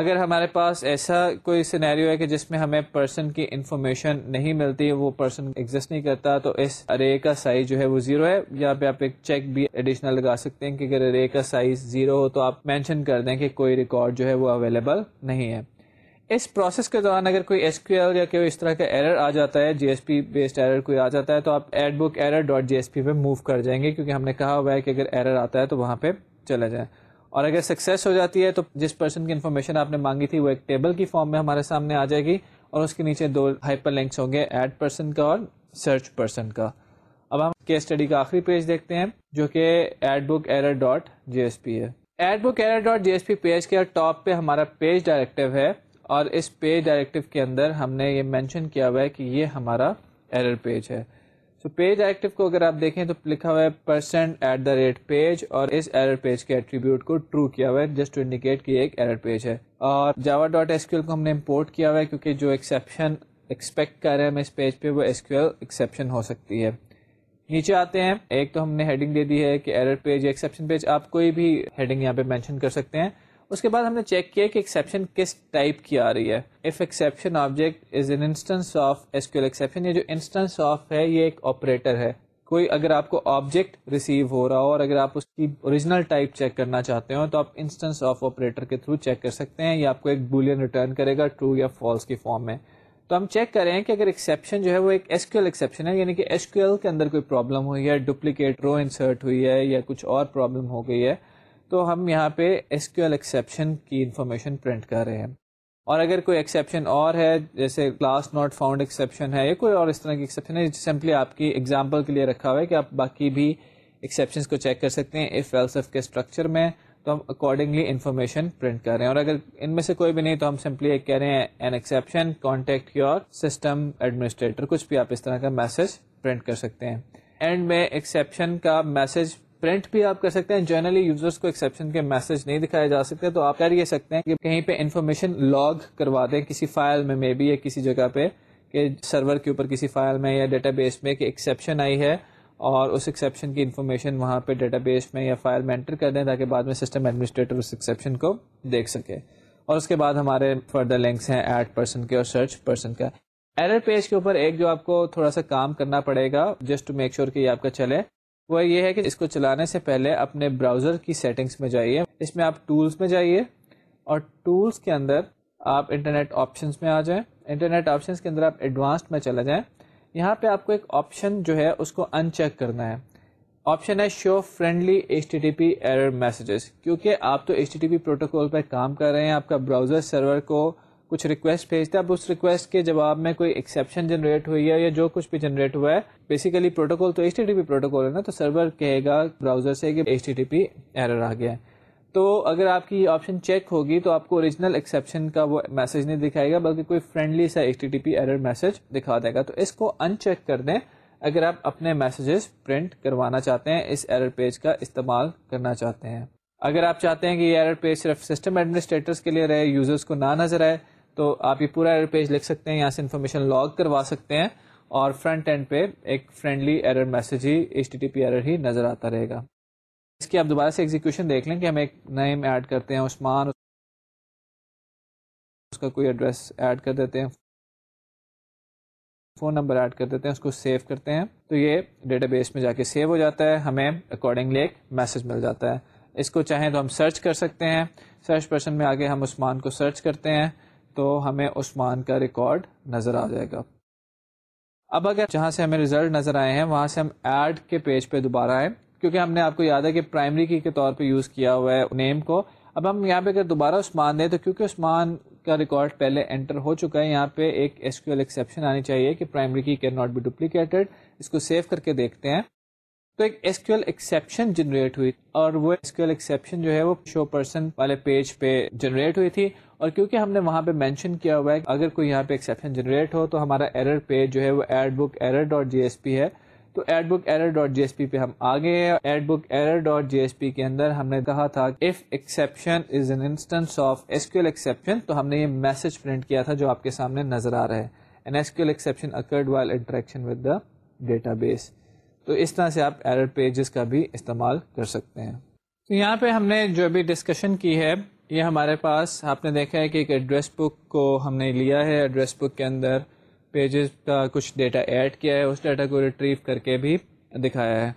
اگر ہمارے پاس ایسا کوئی سینیریو ہے کہ جس میں ہمیں پرسن کی انفارمیشن نہیں ملتی وہ پرسن ایگزٹ نہیں کرتا تو اس ارے کا سائز جو ہے وہ زیرو ہے یا پہ آپ ایک چیک بھی ایڈیشنل لگا سکتے ہیں کہ اگر ارے کا سائز زیرو ہو تو آپ مینشن کر دیں کہ کوئی ریکارڈ جو ہے وہ اویلیبل نہیں ہے اس پروسیس کے دوران اگر کوئی ایس کیو ایل یا کوئی اس طرح کا ایرر آ جاتا ہے G S P based error کوئی آ جاتا ہے تو آپ add book error dot G S P پہ موو کر جائیں گے کیونکہ ہم نے کہا ہوا ہے کہ اگر ایرر آتا ہے تو وہاں پہ چلا جائے اور اگر سکسیس ہو جاتی ہے تو جس پرسن کی انفارمیشن آپ نے مانگی تھی وہ ایک ٹیبل کی فارم میں ہمارے سامنے آ جائے گی اور اس کے نیچے دو ہائپر لنکس ہوں گے ایڈ پرسن کا اور سرچ پرسن کا اب ہم کیس اسٹڈی کا آخری پیج دیکھتے ہیں جو کہ add book error dot G S P ہے add book error dot G S P page کے ٹاپ پہ ہمارا پیج ڈائریکٹو ہے اور اس پیج ڈائریکٹو کے اندر ہم نے یہ مینشن کیا ہوا ہے کہ یہ ہمارا ایرر پیج ہے سو پیج ایکٹیو کو اگر آپ دیکھیں تو لکھا ہوا ہے percent at the rate page اور اس ایرر پیج کے ایٹریبیوٹ کو ٹرو کیا ہوا ہے جسٹ ٹو انڈیکیٹ کہ ایک ایرر پیج ہے اور جاوا ڈاٹ ایسکیو ایل کو ہم نے امپورٹ کیا ہوا ہے کیونکہ جو ایکسیپشن ایکسپیکٹ کر رہے ہیں ہم اس پیج پہ وہ ایسکیو ایل ایکسیپشن ہو سکتی ہے نیچے آتے ہیں ایک تو ہم نے ہیڈنگ دے دی ہے کہ ایرر پیج یا ایکسیپشن پیج آپ کوئی بھی ہیڈنگ یہاں پہ مینشن کر سکتے ہیں اس کے بعد ہم نے چیک کیا کہ ایکسیپشن کس ٹائپ کی آ رہی ہے if exception exception object is an instance of یہ جو انسٹنس آف ہے یہ ایک آپریٹر ہے کوئی اگر آپ کو آبجیکٹ ریسیو ہو رہا ہو اور اگر آپ اس کی اوریجنل ٹائپ چیک کرنا چاہتے ہو تو آپ انسٹنس آف آپریٹر کے تھرو چیک کر سکتے ہیں یا آپ کو ایک بولین ریٹرن کرے گا ٹرو یا فالس کی فارم میں تو ہم چیک کر رہے ہیں کہ اگر ایکسیپشن جو ہے وہ ایک ایسکیول ایل ہے یعنی کہ ایسکیول ایل کے اندر کوئی پرابلم ہوئی ہے ڈپلیکیٹ رو انسرٹ ہوئی ہے یا کچھ اور پرابلم ہو گئی ہے تو ہم یہاں پہ ایس کیو ایل ایکسیپشن کی انفارمیشن پرنٹ کر رہے ہیں اور اگر کوئی ایکسیپشن اور ہے جیسے کلاس ناٹ فاؤنڈ ایکسیپشن ہے یا کوئی اور اس طرح کی ایکسیپشن ہے سمپلی آپ کی ایگزامپل کے لیے رکھا ہوا ہے کہ آپ باقی بھی ایکسیپشنس کو چیک کر سکتے ہیں کے اسٹرکچر میں تو ہم اکارڈنگلی انفارمیشن پرنٹ کر رہے ہیں اور اگر ان میں سے کوئی بھی نہیں تو ہم سمپلی کہہ رہے ہیں an exception contact your system administrator کچھ بھی آپ اس طرح کا میسج پرنٹ کر سکتے ہیں اینڈ میں ایکسیپشن کا میسج پرنٹ بھی آپ کر سکتے ہیں جنرلی یوزرس کو ایکسیپشن کے میسج نہیں دکھائے جا سکتے تو آپ کر سکتے ہیں کہ کہیں پہ انفارمیشن لاگ کروا دیں کسی فائل میں مے بی یا کسی جگہ پہ کہ سرور کے اوپر کسی فائل میں یا ڈیٹا بیس میں کہ ایکسیپشن آئی ہے اور اس ایکسیپشن کی انفارمیشن وہاں پہ ڈیٹا بیس میں یا فائل میں انٹر کر دیں تاکہ بعد میں سسٹم ایڈمنسٹریٹر اس ایکسیپشن کو دیکھ سکے اور اس کے بعد ہمارے فردر لنکس ہیں ایڈ پرسن کے اور سرچ پرسن کا ایرر پیج کے اوپر ایک جو آپ کو تھوڑا سا کام کرنا پڑے گا جسٹ ٹو میک شیور کہ یہ آپ کا چلے وہ یہ ہے کہ اس کو چلانے سے پہلے اپنے براؤزر کی سیٹنگس میں جائیے اس میں آپ ٹولس میں جائیے اور ٹولس کے اندر آپ انٹرنیٹ آپشنس میں آ جائیں انٹرنیٹ آپشنس کے اندر آپ ایڈوانسڈ میں چلے جائیں یہاں پہ آپ کو ایک آپشن جو ہے اس کو ان چیک کرنا ہے آپشن ہے show friendly H T T P error messages کیونکہ آپ تو H T T P protocol پہ کام کر رہے ہیں آپ کا براؤزر سرور کو کچھ ریکویسٹ بھیجتا ہے اب اس ریکویسٹ کے جواب میں کوئی ایکسیپشن جنریٹ ہوئی ہے یا جو کچھ بھی جنریٹ ہوا ہے بیسیکلی پروٹوکول تو ایچ ٹی پی پروٹوکول ہے نا تو سرور کہے گا براؤزر سے کہ H T T P error آ گیا ہے تو اگر آپ کی آپشن چیک ہوگی تو آپ کو اوریجنل ایکسیپشن کا وہ میسج نہیں دکھائے گا بلکہ کوئی فرینڈلی سا H T T P error message دکھا دے گا تو اس کو ان چیک کر دیں اگر آپ اپنے میسیجز پرنٹ کروانا چاہتے ہیں اس ایرر پیج کا استعمال کرنا چاہتے ہیں اگر آپ چاہتے ہیں کہ یہ ایرر پیج صرف سسٹم ایڈمنسٹریٹرس کے لیے رہے یوزرس کو نہ نظر آئے تو آپ یہ پورا ایرر پیج لکھ سکتے ہیں یہاں سے انفارمیشن لاگ کروا سکتے ہیں اور فرنٹ اینڈ پہ ایک فرینڈلی ایرر میسج ہی H T T P error ہی نظر آتا رہے گا اس کی آپ دوبارہ سے ایگزیکشن دیکھ لیں کہ ہم ایک نیم ایڈ کرتے ہیں عثمان اس کا کوئی ایڈریس ایڈ کر دیتے ہیں فون نمبر ایڈ کر دیتے ہیں اس کو سیو کرتے ہیں تو یہ ڈیٹا بیس میں جا کے سیو ہو جاتا ہے ہمیں اکارڈنگلی ایک میسج مل جاتا ہے اس کو چاہیں تو ہم سرچ کر سکتے ہیں سرچ پرسن میں آگے ہم عثمان کو سرچ کرتے ہیں تو ہمیں عثمان کا ریکارڈ نظر آ جائے گا اب اگر جہاں سے ہمیں ریزلٹ نظر آئے ہیں وہاں سے ہم ایڈ کے پیج پہ دوبارہ آئے کیونکہ ہم نے آپ کو یاد ہے کہ پرائمری کی کے طور پہ یوز کیا ہوا ہے نیم کو اب ہم یہاں پہ اگر دوبارہ عثمان دیں تو کیونکہ عثمان کا ریکارڈ پہلے انٹر ہو چکا ہے یہاں پہ ایک ایس کیو ایل ایکسیپشن آنی چاہیے کہ پرائمری کی کین ناٹ بی ڈپلیکیٹڈ اس کو سیو کر کے دیکھتے ہیں تو ایک کیو ایل ایکسیپشن جنریٹ ہوئی اور وہ ایکسیپشن جو ہے وہ شو پرسن والے پیج پہ جنریٹ ہوئی تھی اور کیونکہ ہم نے وہاں پہ مینشن کیا ہوا ہے اگر کوئی یہاں پہ ایکسیپشن جنریٹ ہو تو ہمارا ایرر پیج جو ہے وہ add book error dot J S P ہے تو add book error dot J S P پہ ہم آگے ہیں add book error dot J S P کے اندر ہم نے کہا تھا if exception is an instance of S exception تو ہم نے یہ میسج پرنٹ کیا تھا جو آپ کے سامنے نظر آ رہا ہے ڈیٹا بیس تو اس طرح سے آپ ایرر پیجز کا بھی استعمال کر سکتے ہیں تو یہاں پہ ہم نے جو ابھی ڈسکشن کی ہے یہ ہمارے پاس آپ نے دیکھا ہے کہ ایک ایڈریس بک کو ہم نے لیا ہے ایڈریس بک کے اندر پیجز کا کچھ ڈیٹا ایڈ کیا ہے اس ڈیٹا کو ریٹریو کر کے بھی دکھایا ہے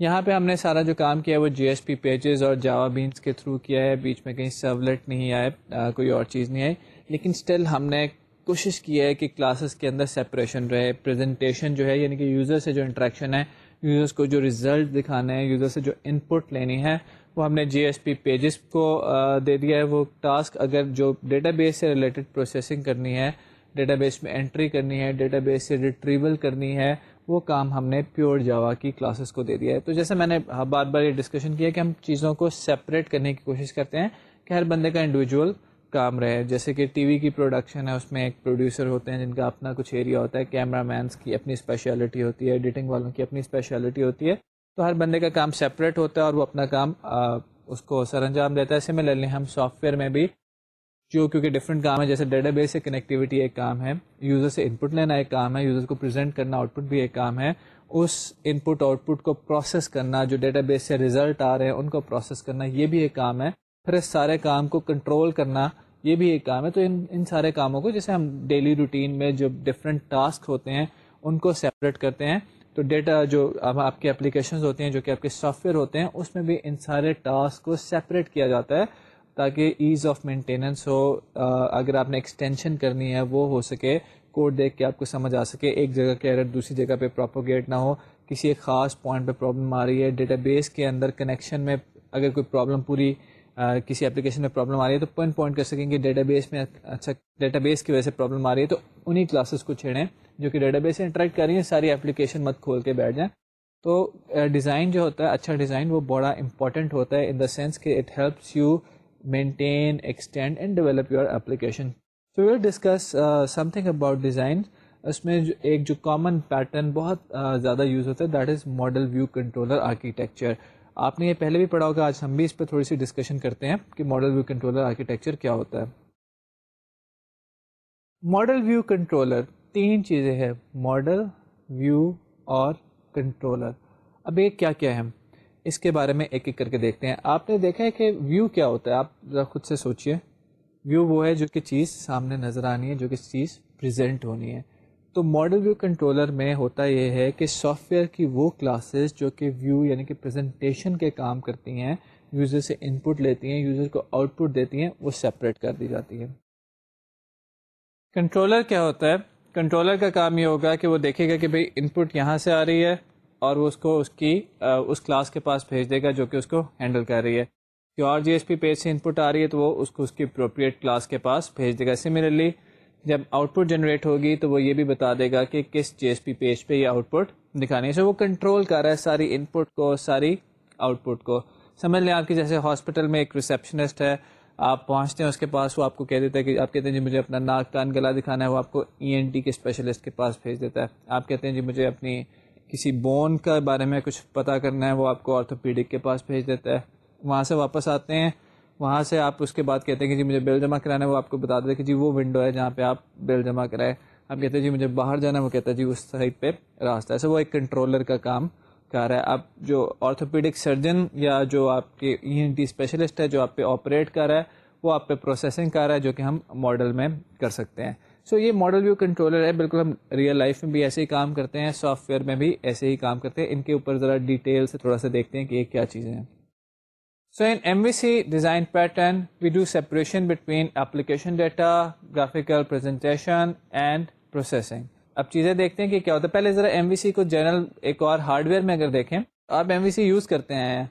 یہاں پہ ہم نے سارا جو کام کیا ہے وہ جی ایس پی پیجز اور جاوا بینس کے تھرو کیا ہے بیچ میں کہیں سرولیٹ نہیں آئے کوئی اور چیز نہیں آئی لیکن اسٹل ہم نے کوشش کی ہے کہ کلاسز کے اندر سیپریشن رہے پریزنٹیشن جو ہے یعنی کہ یوزر سے جو انٹریکشن ہے یوزرس کو جو ریزلٹ دکھانے ہیں یوزر سے جو ان پٹ لینی ہے وہ ہم نے جی ایس پی پیجز کو دے دیا ہے وہ ٹاسک اگر جو ڈیٹا بیس سے ریلیٹڈ پروسیسنگ کرنی ہے ڈیٹا بیس میں انٹری کرنی ہے ڈیٹا بیس سے ریٹریول کرنی ہے وہ کام ہم نے پیور جاوا کی کلاسز کو دے دیا ہے تو جیسے میں نے بار بار یہ ڈسکشن کیا کہ ہم چیزوں کو سپریٹ کرنے کی کوشش کرتے ہیں کہ ہر بندے کا انڈیویجول کام رہے جیسے کہ ٹی وی کی پروڈکشن ہے اس میں ایک پروڈیوسر ہوتے ہیں جن کا اپنا کچھ ایریا ہوتا ہے کیمرہ مینس کی اپنی اسپیشلٹی ہوتی ہے ایڈیٹنگ والوں کی اپنی اسپیشلٹی ہوتی ہے تو ہر بندے کا کام سپریٹ ہوتا ہے اور وہ اپنا کام اس کو سر انجام دیتا ہے سملرلی ہم سافٹ ویئر میں بھی جو کیونکہ ڈفرینٹ کام ہے جیسے ڈیٹا بیس سے کنیکٹیویٹی ایک کام ہے یوزر سے ان پٹ لینا ایک کام ہے یوزر کو پرزینٹ کرنا آؤٹ پٹ بھی ایک کام ہے اس ان پٹ آؤٹ پٹ کو پروسیس کرنا جو ڈیٹا بیس سے ریزلٹ آ رہے ہیں ان کو پروسیس کرنا یہ بھی ایک کام ہے پھر اس سارے کام کو کنٹرول کرنا یہ بھی ایک کام ہے تو ان ان سارے کاموں کو جیسے ہم ڈیلی روٹین میں جو ڈفرینٹ ٹاسک ہوتے ہیں ان کو سیپریٹ کرتے ہیں تو ڈیٹا جو آپ کے اپلیکیشنز ہوتے ہیں جو کہ آپ کے سافٹ ویئر ہوتے ہیں اس میں بھی ان سارے ٹاسک کو سیپریٹ کیا جاتا ہے تاکہ ایز آف مینٹیننس ہو اگر آپ نے ایکسٹینشن کرنی ہے وہ ہو سکے کوڈ دیکھ کے آپ کو سمجھ آ سکے ایک جگہ کے ایرر دوسری جگہ پہ پراپوگیٹ نہ ہو کسی ایک خاص پوائنٹ پہ پرابلم آ رہی ہے ڈیٹا بیس کے اندر کنیکشن میں اگر کوئی پرابلم پوری کسی اپلیکیشن میں پرابلم آ رہی ہے تو پوائنٹ پوائنٹ کر سکیں گے ڈیٹا بیس میں اچھا ڈیٹا بیس کی وجہ سے پرابلم آ رہی ہے تو انہیں کلاسز کو چھیڑیں جو کہ ڈیٹا بیس سے انٹریکٹ کر رہی ہیں ساری اپلیکیشن مت کھول کے بیٹھ جائیں تو ڈیزائن جو ہوتا ہے اچھا ڈیزائن وہ بڑا امپورٹنٹ ہوتا ہے ان دا سینس کہ it helps you maintain extend and develop your application so we'll discuss something about design اس میں جو ایک جو کامن پیٹرن بہت زیادہ یوز ہوتا ہے that is model view controller architecture آپ نے یہ پہلے بھی پڑھا ہوگا آج ہم بھی اس پہ تھوڑی سی ڈسکشن کرتے ہیں کہ ماڈل ویو کنٹرولر آرکیٹیکچر کیا ہوتا ہے ماڈل ویو کنٹرولر تین چیزیں ہیں ماڈل ویو اور کنٹرولر اب ایک کیا کیا ہے اس کے بارے میں ایک ایک کر کے دیکھتے ہیں آپ نے دیکھا ہے کہ ویو کیا ہوتا ہے آپ ذرا خود سے سوچیے ویو وہ ہے جو کہ چیز سامنے نظر آنی ہے جو کہ چیز پریزنٹ ہونی ہے تو ماڈل ویو کنٹرولر میں ہوتا یہ ہے کہ سافٹ ویئر کی وہ کلاسز جو کہ ویو یعنی کہ پریزنٹیشن کے کام کرتی ہیں یوزر سے ان پٹ لیتی ہیں یوزر کو آؤٹ پٹ دیتی ہیں وہ سپریٹ کر دی جاتی ہے کنٹرولر کیا ہوتا ہے کنٹرولر کا کام یہ ہوگا کہ وہ دیکھے گا کہ بھائی ان پٹ یہاں سے آ رہی ہے اور وہ اس کو اس کی اس کلاس کے پاس بھیج دے گا جو کہ اس کو ہینڈل کر رہی ہے کہ اور جی ایس پی پیج سے ان پٹ آ رہی ہے تو وہ اس کو اس کی اپروپریٹ کلاس کے پاس بھیج دے گا سملرلی جب آؤٹ پٹ جنریٹ ہوگی تو وہ یہ بھی بتا دے گا کہ کس جی ایس پی پیج پہ یہ آؤٹ پٹ دکھانی ہے سو وہ کنٹرول کر رہا ہے ساری ان پٹ کو ساری آؤٹ پٹ کو سمجھ لیں آپ کی جیسے ہاسپٹل میں ایک ریسیپشنسٹ ہے آپ پہنچتے ہیں اس کے پاس وہ آپ کو کہہ دیتا ہے کہ آپ کہتے ہیں جی مجھے اپنا ناک کان گلا دکھانا ہے وہ آپ کو ای این ٹی کے اسپیشلسٹ کے پاس بھیج دیتا ہے آپ کہتے ہیں جی مجھے اپنی کسی بون کا بارے میں کچھ پتہ کرنا ہے وہ آپ کو آرتھوپیڈک کے پاس بھیج دیتا ہے وہاں سے واپس آتے ہیں وہاں سے آپ اس کے بعد کہتے ہیں کہ جی مجھے بل جمع کرانا ہے وہ آپ کو بتا دیتے کہ جی وہ ونڈو ہے جہاں پہ آپ بل جمع کرائے آپ کہتے ہیں جی مجھے باہر جانا ہے وہ کہتا ہے جی اس سائڈ پہ راستہ ہے سو وہ ایک کنٹرولر کا کام کر رہا ہے آپ جو آرتھوپیڈک سرجن یا جو آپ کے ای این ٹی اسپیشلسٹ ہے جو آپ پہ آپریٹ کر رہا ہے وہ آپ پہ پروسیسنگ کر رہا ہے جو کہ ہم ماڈل میں کر سکتے ہیں سو so, یہ ماڈل ویو کنٹرولر ہے بالکل ہم ریئل لائف میں بھی ایسے ہی کام کرتے ہیں سافٹ ویئر میں بھی ایسے ہی کام کرتے ہیں ان کے اوپر ذرا ڈیٹیل سے تھوڑا سا دیکھتے ہیں کہ یہ کیا چیزیں ہیں So in MVC design pattern, we do separation between application data, graphical presentation and processing. اب چیزیں دیکھتے ہیں کہ کیا ہوتا ہے پہلے ذرا ایم وی سی کو جنرل ایک اور ہارڈ ویئر میں اگر دیکھیں آپ ایم وی سی یوز کرتے ہیں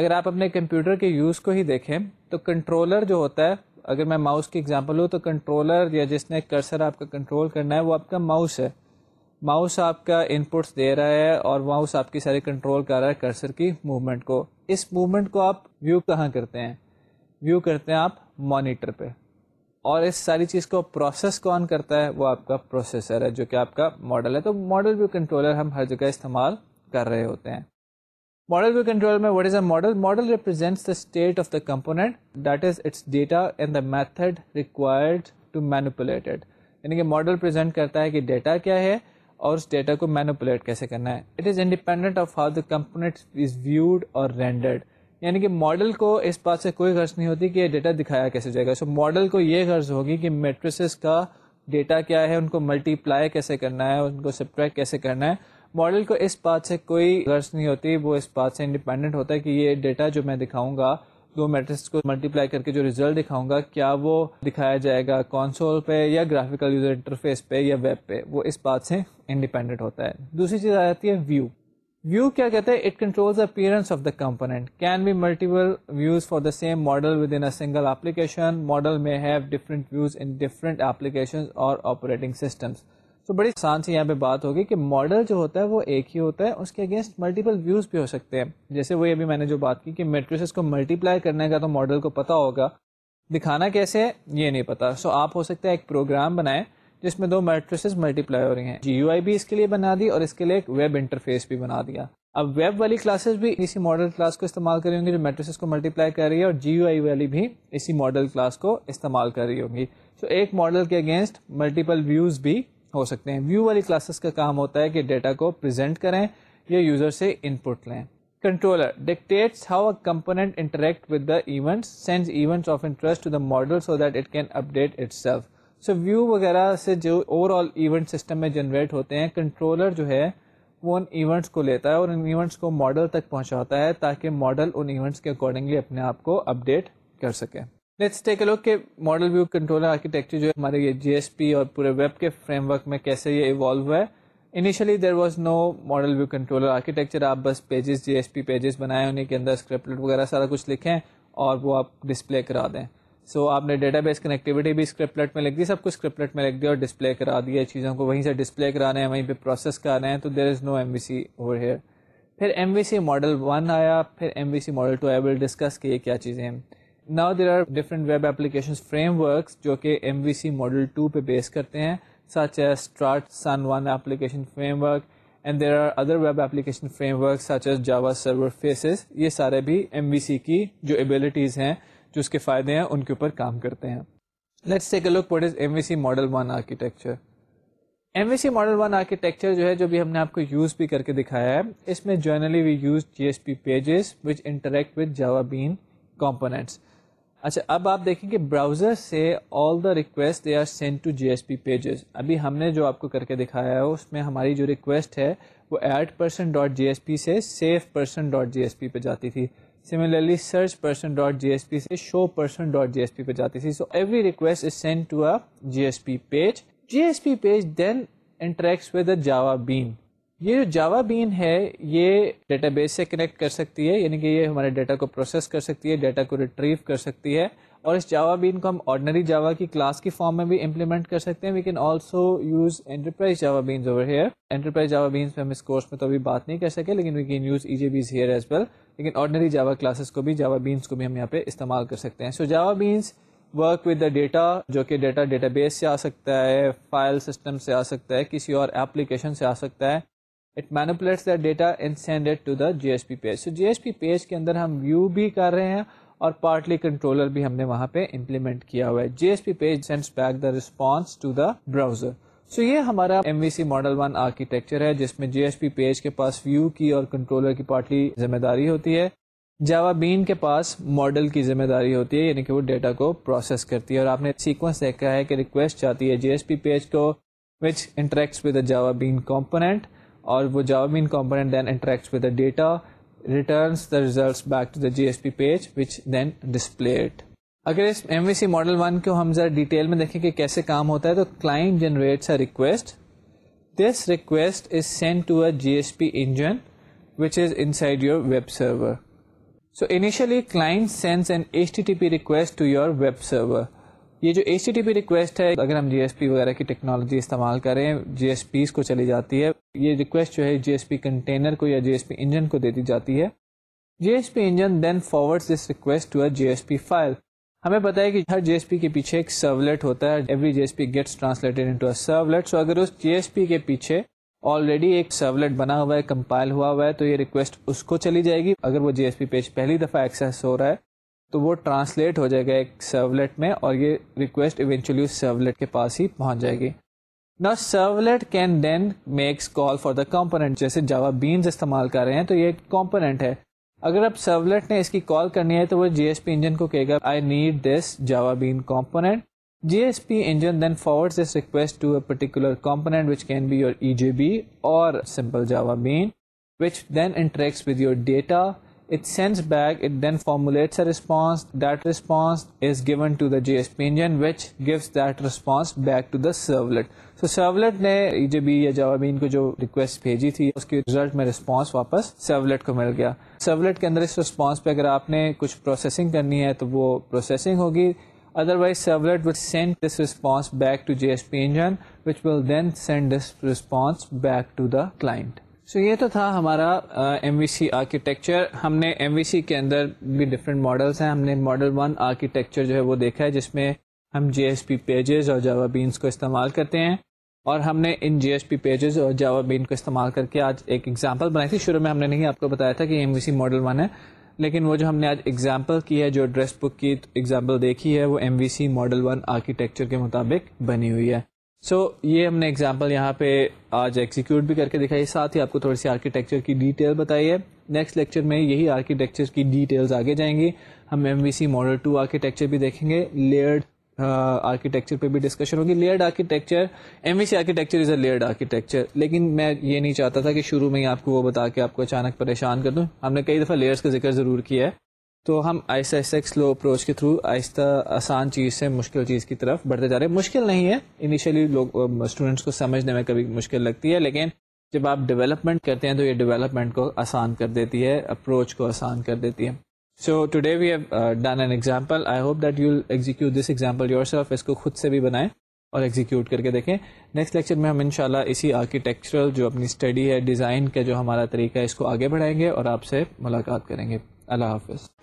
اگر آپ اپنے کمپیوٹر کے یوز کو ہی دیکھیں تو کنٹرولر جو ہوتا ہے اگر میں ماؤس کی اگزامپل ہوں تو کنٹرولر یا جس نے کرسر آپ کا کنٹرول کرنا ہے وہ آپ کا ماؤس ہے ماؤس آپ کا ان پٹس دے رہا ہے اور ماؤس آپ کی ساری کنٹرول کر رہا ہے کرسر کی موومنٹ کو اس موومنٹ کو آپ ویو کہاں کرتے ہیں ویو کرتے ہیں آپ مانیٹر پہ اور اس ساری چیز کو پروسیس کون کرتا ہے وہ آپ کا پروسیسر ہے جو کہ آپ کا ماڈل ہے تو ماڈل ویو کنٹرولر ہم ہر جگہ استعمال کر رہے ہوتے ہیں ماڈل ویو کنٹرولر میں what is a model model represents the state of the component that is its data and the method required to manipulated یعنی کہ ماڈل پرزینٹ کرتا ہے کہ ڈیٹا کیا ہے اور اس ڈیٹا کو مینوپولیٹ کیسے کرنا ہے it is independent of how the component is viewed اور رینڈرڈ یعنی کہ ماڈل کو اس بات سے کوئی غرض نہیں ہوتی کہ یہ ڈیٹا دکھایا کیسے جائے گا سو so ماڈل کو یہ غرض ہوگی کہ میٹریسز کا ڈیٹا کیا ہے ان کو ملٹی پلائی کیسے کرنا ہے ان کو سپٹریک کیسے کرنا ہے ماڈل کو اس بات سے کوئی غرض نہیں ہوتی وہ اس بات سے انڈیپینڈنٹ ہوتا ہے کہ یہ ڈیٹا جو میں دکھاؤں گا دو میٹرس کو ملٹی پلائی کر کے جو ریزلٹ دکھاؤں گا کیا وہ دکھایا جائے گا کونسول پہ یا گرافیکل یوزر انٹرفیس پہ یا ویب پہ وہ اس بات سے انڈیپینڈنٹ ہوتا ہے دوسری چیز آ جاتی ہے ویو ویو کیا کہتے ہیں component can be multiple views for the same model within single application model میں have different different views in our operating systems تو بڑی آسان سے یہاں پہ بات ہوگی کہ ماڈل جو ہوتا ہے وہ ایک ہی ہوتا ہے اس کے اگینسٹ ملٹیپل ویوز بھی ہو سکتے ہیں جیسے وہی ابھی میں نے جو بات کی کہ میٹریسز کو ملٹیپلائی کرنے کا تو ماڈل کو پتا ہوگا دکھانا کیسے ہے یہ نہیں پتا سو so, آپ ہو سکتا ہے ایک پروگرام بنائیں جس میں دو میٹریسز ملٹیپلائی ہو رہی ہیں جی یو آئی بھی اس کے لیے بنا دی اور اس کے لیے ایک ویب انٹرفیس بھی بنا دیا اب ویب والی کلاسز بھی اسی ماڈل کلاس کو استعمال کر رہی ہوں گی جو میٹریسز کو ملٹیپلائی کر رہی ہے اور جی یو آئی والی بھی اسی ماڈل کلاس کو استعمال کر رہی ہوں گی سو so, ایک ماڈل کے اگینسٹ ملٹیپل ویوز بھی ہو سکتے ہیں ویو والی کلاسز کا کام ہوتا ہے کہ ڈیٹا کو پریزنٹ کریں یا یوزر سے ان پٹ لیں controller dictates how a component interact with the events sense events of interest to the model so that it can update itself so view وغیرہ سے جو اوور آل ایونٹ سسٹم میں جنریٹ ہوتے ہیں کنٹرولر جو ہے وہ ان ایونٹس کو لیتا ہے اور ان ایونٹس کو ماڈل تک پہنچاتا ہے تاکہ ماڈل ان ایونٹس کے اکارڈنگلی اپنے آپ کو اپڈیٹ کر سکیں لیٹس ٹیک اے لوک کہ ماڈل ویو کنٹرولر آرکیٹیکچر جو ہے ہمارے یہ جی ایس پی اور پورے ویب کے فریم ورک میں کیسے یہ ایوالو ہوا ہے initially there was no model view controller architecture آپ بس pages J S P pages بنائے انہیں کے اندر اسکرپٹ وغیرہ سارا کچھ لکھیں اور وہ آپ ڈسپلے کرا دیں سو آپ نے ڈیٹا بیس کنیکٹیوٹی بھی اسکرپلٹ میں لکھ دی سب کچھ اسکرپلٹ میں لکھ دیا اور ڈسپلے کرا دیا چیزوں کو وہیں سے ڈسپلے کرا رہے ہیں وہیں پہ پروسیس رہے ہیں تو there is no M V C over here پھر M V C model one آیا پھر M V C model two I will discuss کہ یہ کیا چیزیں ہیں now there are different web application frameworks جو کہ M V C model two پہ بیس کرتے ہیں such as start sun one application framework and there are other web application framework such as Java server faces یہ سارے بھی ایم وی سی کی جو ایبلٹیز ہیں جو اس کے فائدے ہیں ان کے اوپر کام کرتے ہیں let's take a look is M V C model one architecture M V C model one architecture جو ہے جو بھی ہم نے آپ کو یوز بھی کر کے دکھایا ہے اس میں generally we use J S P pages which interact with Java bean components اچھا اب آپ دیکھیں کہ براؤزر سے all the request they are send to J S P pages ابھی ہم نے جو آپ کو کر کے دکھایا ہے اس میں ہماری جو ریکویسٹ ہے وہ add person dot J S P سے save person dot J S P پہ جاتی تھی similarly search person dot J S P سے show person dot J S P پہ جاتی تھی so every request is send to a J S P page J S P page then interacts with a Java bean یہ جو جاوا بین ہے یہ ڈیٹا بیس سے کنیکٹ کر سکتی ہے یعنی کہ یہ ہمارے ڈیٹا کو پروسیس کر سکتی ہے ڈیٹا کو ریٹریو کر سکتی ہے اور اس جاوا بین کو ہم آرڈنری جاوا کی کلاس کی فارم میں بھی امپلیمنٹ کر سکتے ہیں we can also use enterprise Java beans over here enterprise Java beans پہ ہم اس کورس میں تو ابھی بات نہیں کر سکے لیکن we can use E J Bs here as well لیکن آرڈنری جاوا کلاسز کو بھی جاوا بینس کو بھی ہم یہاں پہ استعمال کر سکتے ہیں so Java beans work with the data جو کہ ڈیٹا ڈیٹا بیس سے آ سکتا ہے فائل سسٹم سے آ سکتا ہے کسی اور اپلیکیشن سے آ سکتا ہے it manipulates the data and send dated to the J S P page so J S P page کے اندر ہم ویو بھی کر رہے ہیں اور پارٹلی کنٹرولر بھی ہم نے وہاں پہ امپلیمنٹ کیا ہوا ہے J S P page sends back the response to the browser so یہ ہمارا M V C model one architecture ہے جس میں جی ایس پی پیج کے پاس ویو کی اور کنٹرولر کی پارٹلی ذمہ داری ہوتی ہے جاوا بین کے پاس ماڈل کی ذمہ داری ہوتی ہے یعنی کہ وہ ڈیٹا کو پروسیس کرتی ہے اور آپ نے سیکوینس دیکھا ہے کہ ریکویسٹ چاہتی ہے جی ایس پی پیج کو which interacts interact Java bean component اور وہ Java bean component then interact with the the data returns results back to the J S P page which then اگر اس M V C model one کو ہم ذرا ڈیٹیل میں دیکھیں کہ کیسے کام ہوتا ہے تو client generates a request this request is send to a J S P engine which is inside your web server so initially client sends an H T T P request to your web server یہ جو اے سی ٹی پی ریکویسٹ ہے اگر ہم جی ایس پی وغیرہ کی ٹیکنالوجی استعمال کریں جی ایس پیز کو چلی جاتی ہے یہ ریکویسٹ جو ہے جی ایس پی کنٹینر کو یا جی ایس پی انجن کو دے دی جاتی ہے J S P engine then forward this request to a J S P file ہمیں پتا ہے کہ ہر جی ایس پی کے پیچھے ایک سرولیٹ ہوتا ہے every J S P gets translated into servlet so اگر اس جی ایس پی کے پیچھے آلریڈی ایک سرولیٹ بنا ہوا ہے کمپائل ہوا ہوا ہے تو یہ ریکویسٹ اس کو چلی جائے گی اگر وہ جی ایس پی پیج پہلی دفعہ ایکسیس ہو رہا ہے تو وہ ٹرانسلیٹ ہو جائے گا ایک سرولیٹ میں اور یہ ریکویسٹ ایونچولی اس سرولیٹ کے پاس ہی پہنچ جائے گی نا servlet can then makes call for the component جیسے جاوا بینز استعمال کر رہے ہیں تو یہ ایک کمپوننٹ ہے اگر اب سرولیٹ نے اس کی کال کرنی ہے تو وہ جی ایس پی انجن کو کہے گا I need this Java bean component J S P engine then forward this request to a particular component which can be your E J B or simple Java bean which then interacts with your data it it sends back, then formulates a response. response That is given to the JSP engine, which gives that response back to the servlet. So servlet نے جب یہ جوابین کو جو ریکویسٹ بھیجی تھی اس کے ریزلٹ میں رسپانس واپس سرولیٹ کو مل گیا سرولیٹ کے اندر اس رسپانس پہ اگر آپ نے کچھ پروسیسنگ کرنی ہے تو وہ پروسیسنگ ہوگی otherwise servlet other send this response back to JSP engine which will then send this response back to the client. So یہ تو تھا ہمارا ایم وی سی آرکیٹیکچر ہم نے ایم وی سی کے اندر بھی ڈفرینٹ ماڈلس ہیں ہم نے ماڈل ون آرکیٹیکچر جو ہے وہ دیکھا ہے جس میں ہم جی ایس پی پیجز اور جاوا بینس کو استعمال کرتے ہیں اور ہم نے ان جی ایس پی پیجز اور جاوا بین کو استعمال کر کے آج ایک ایگزامپل بنائی تھی شروع میں ہم نے نہیں آپ کو بتایا تھا کہ M V C model one ہے لیکن وہ جو ہم نے آج ایگزامپل کی ہے جو ڈریس بک کی ایگزامپل دیکھی ہے وہ M V C model one architecture کے مطابق بنی ہوئی ہے سو یہ ہم نے ایگزامپل یہاں پہ آج ایگزیکیوٹ بھی کر کے دکھائی ساتھ ہی آپ کو تھوڑی سی آرکیٹیکچر کی ڈیٹیل بتائی ہے نیکسٹ لیکچر میں یہی آرکیٹیکچر کی ڈیٹیلز آگے جائیں گی ہم M V C model two architecture بھی دیکھیں گے لیئرڈ آرکیٹیکچر پہ بھی ڈسکشن ہوگی layered architecture M V C architecture is a layered architecture لیکن میں یہ نہیں چاہتا تھا کہ شروع میں ہی آپ کو وہ بتا کے آپ کو اچانک پریشان کر دوں ہم نے کئی دفعہ لیئرس کا ذکر ضرور کیا ہے تو ہم آہستہ آہستہ سلو اپروچ کے تھرو آہستہ آسان چیز سے مشکل چیز کی طرف بڑھتے جا رہے ہیں مشکل نہیں ہے انیشیلی لوگ اسٹوڈنٹس کو سمجھنے میں کبھی مشکل لگتی ہے لیکن جب آپ ڈیولپمنٹ کرتے ہیں تو یہ ڈیولپمنٹ کو آسان کر دیتی ہے اپروچ کو آسان کر دیتی ہے so today we have done an example I hope that you execute this example yourself اس کو خود سے بھی بنائیں اور ایگزیکیوٹ کر کے دیکھیں نیکسٹ لیکچر میں ہم ان اسی آرکیٹیکچرل جو اپنی اسٹڈی ہے ڈیزائن کا جو ہمارا طریقہ ہے اس کو آگے بڑھائیں گے اور آپ سے ملاقات کریں گے اللہ حافظ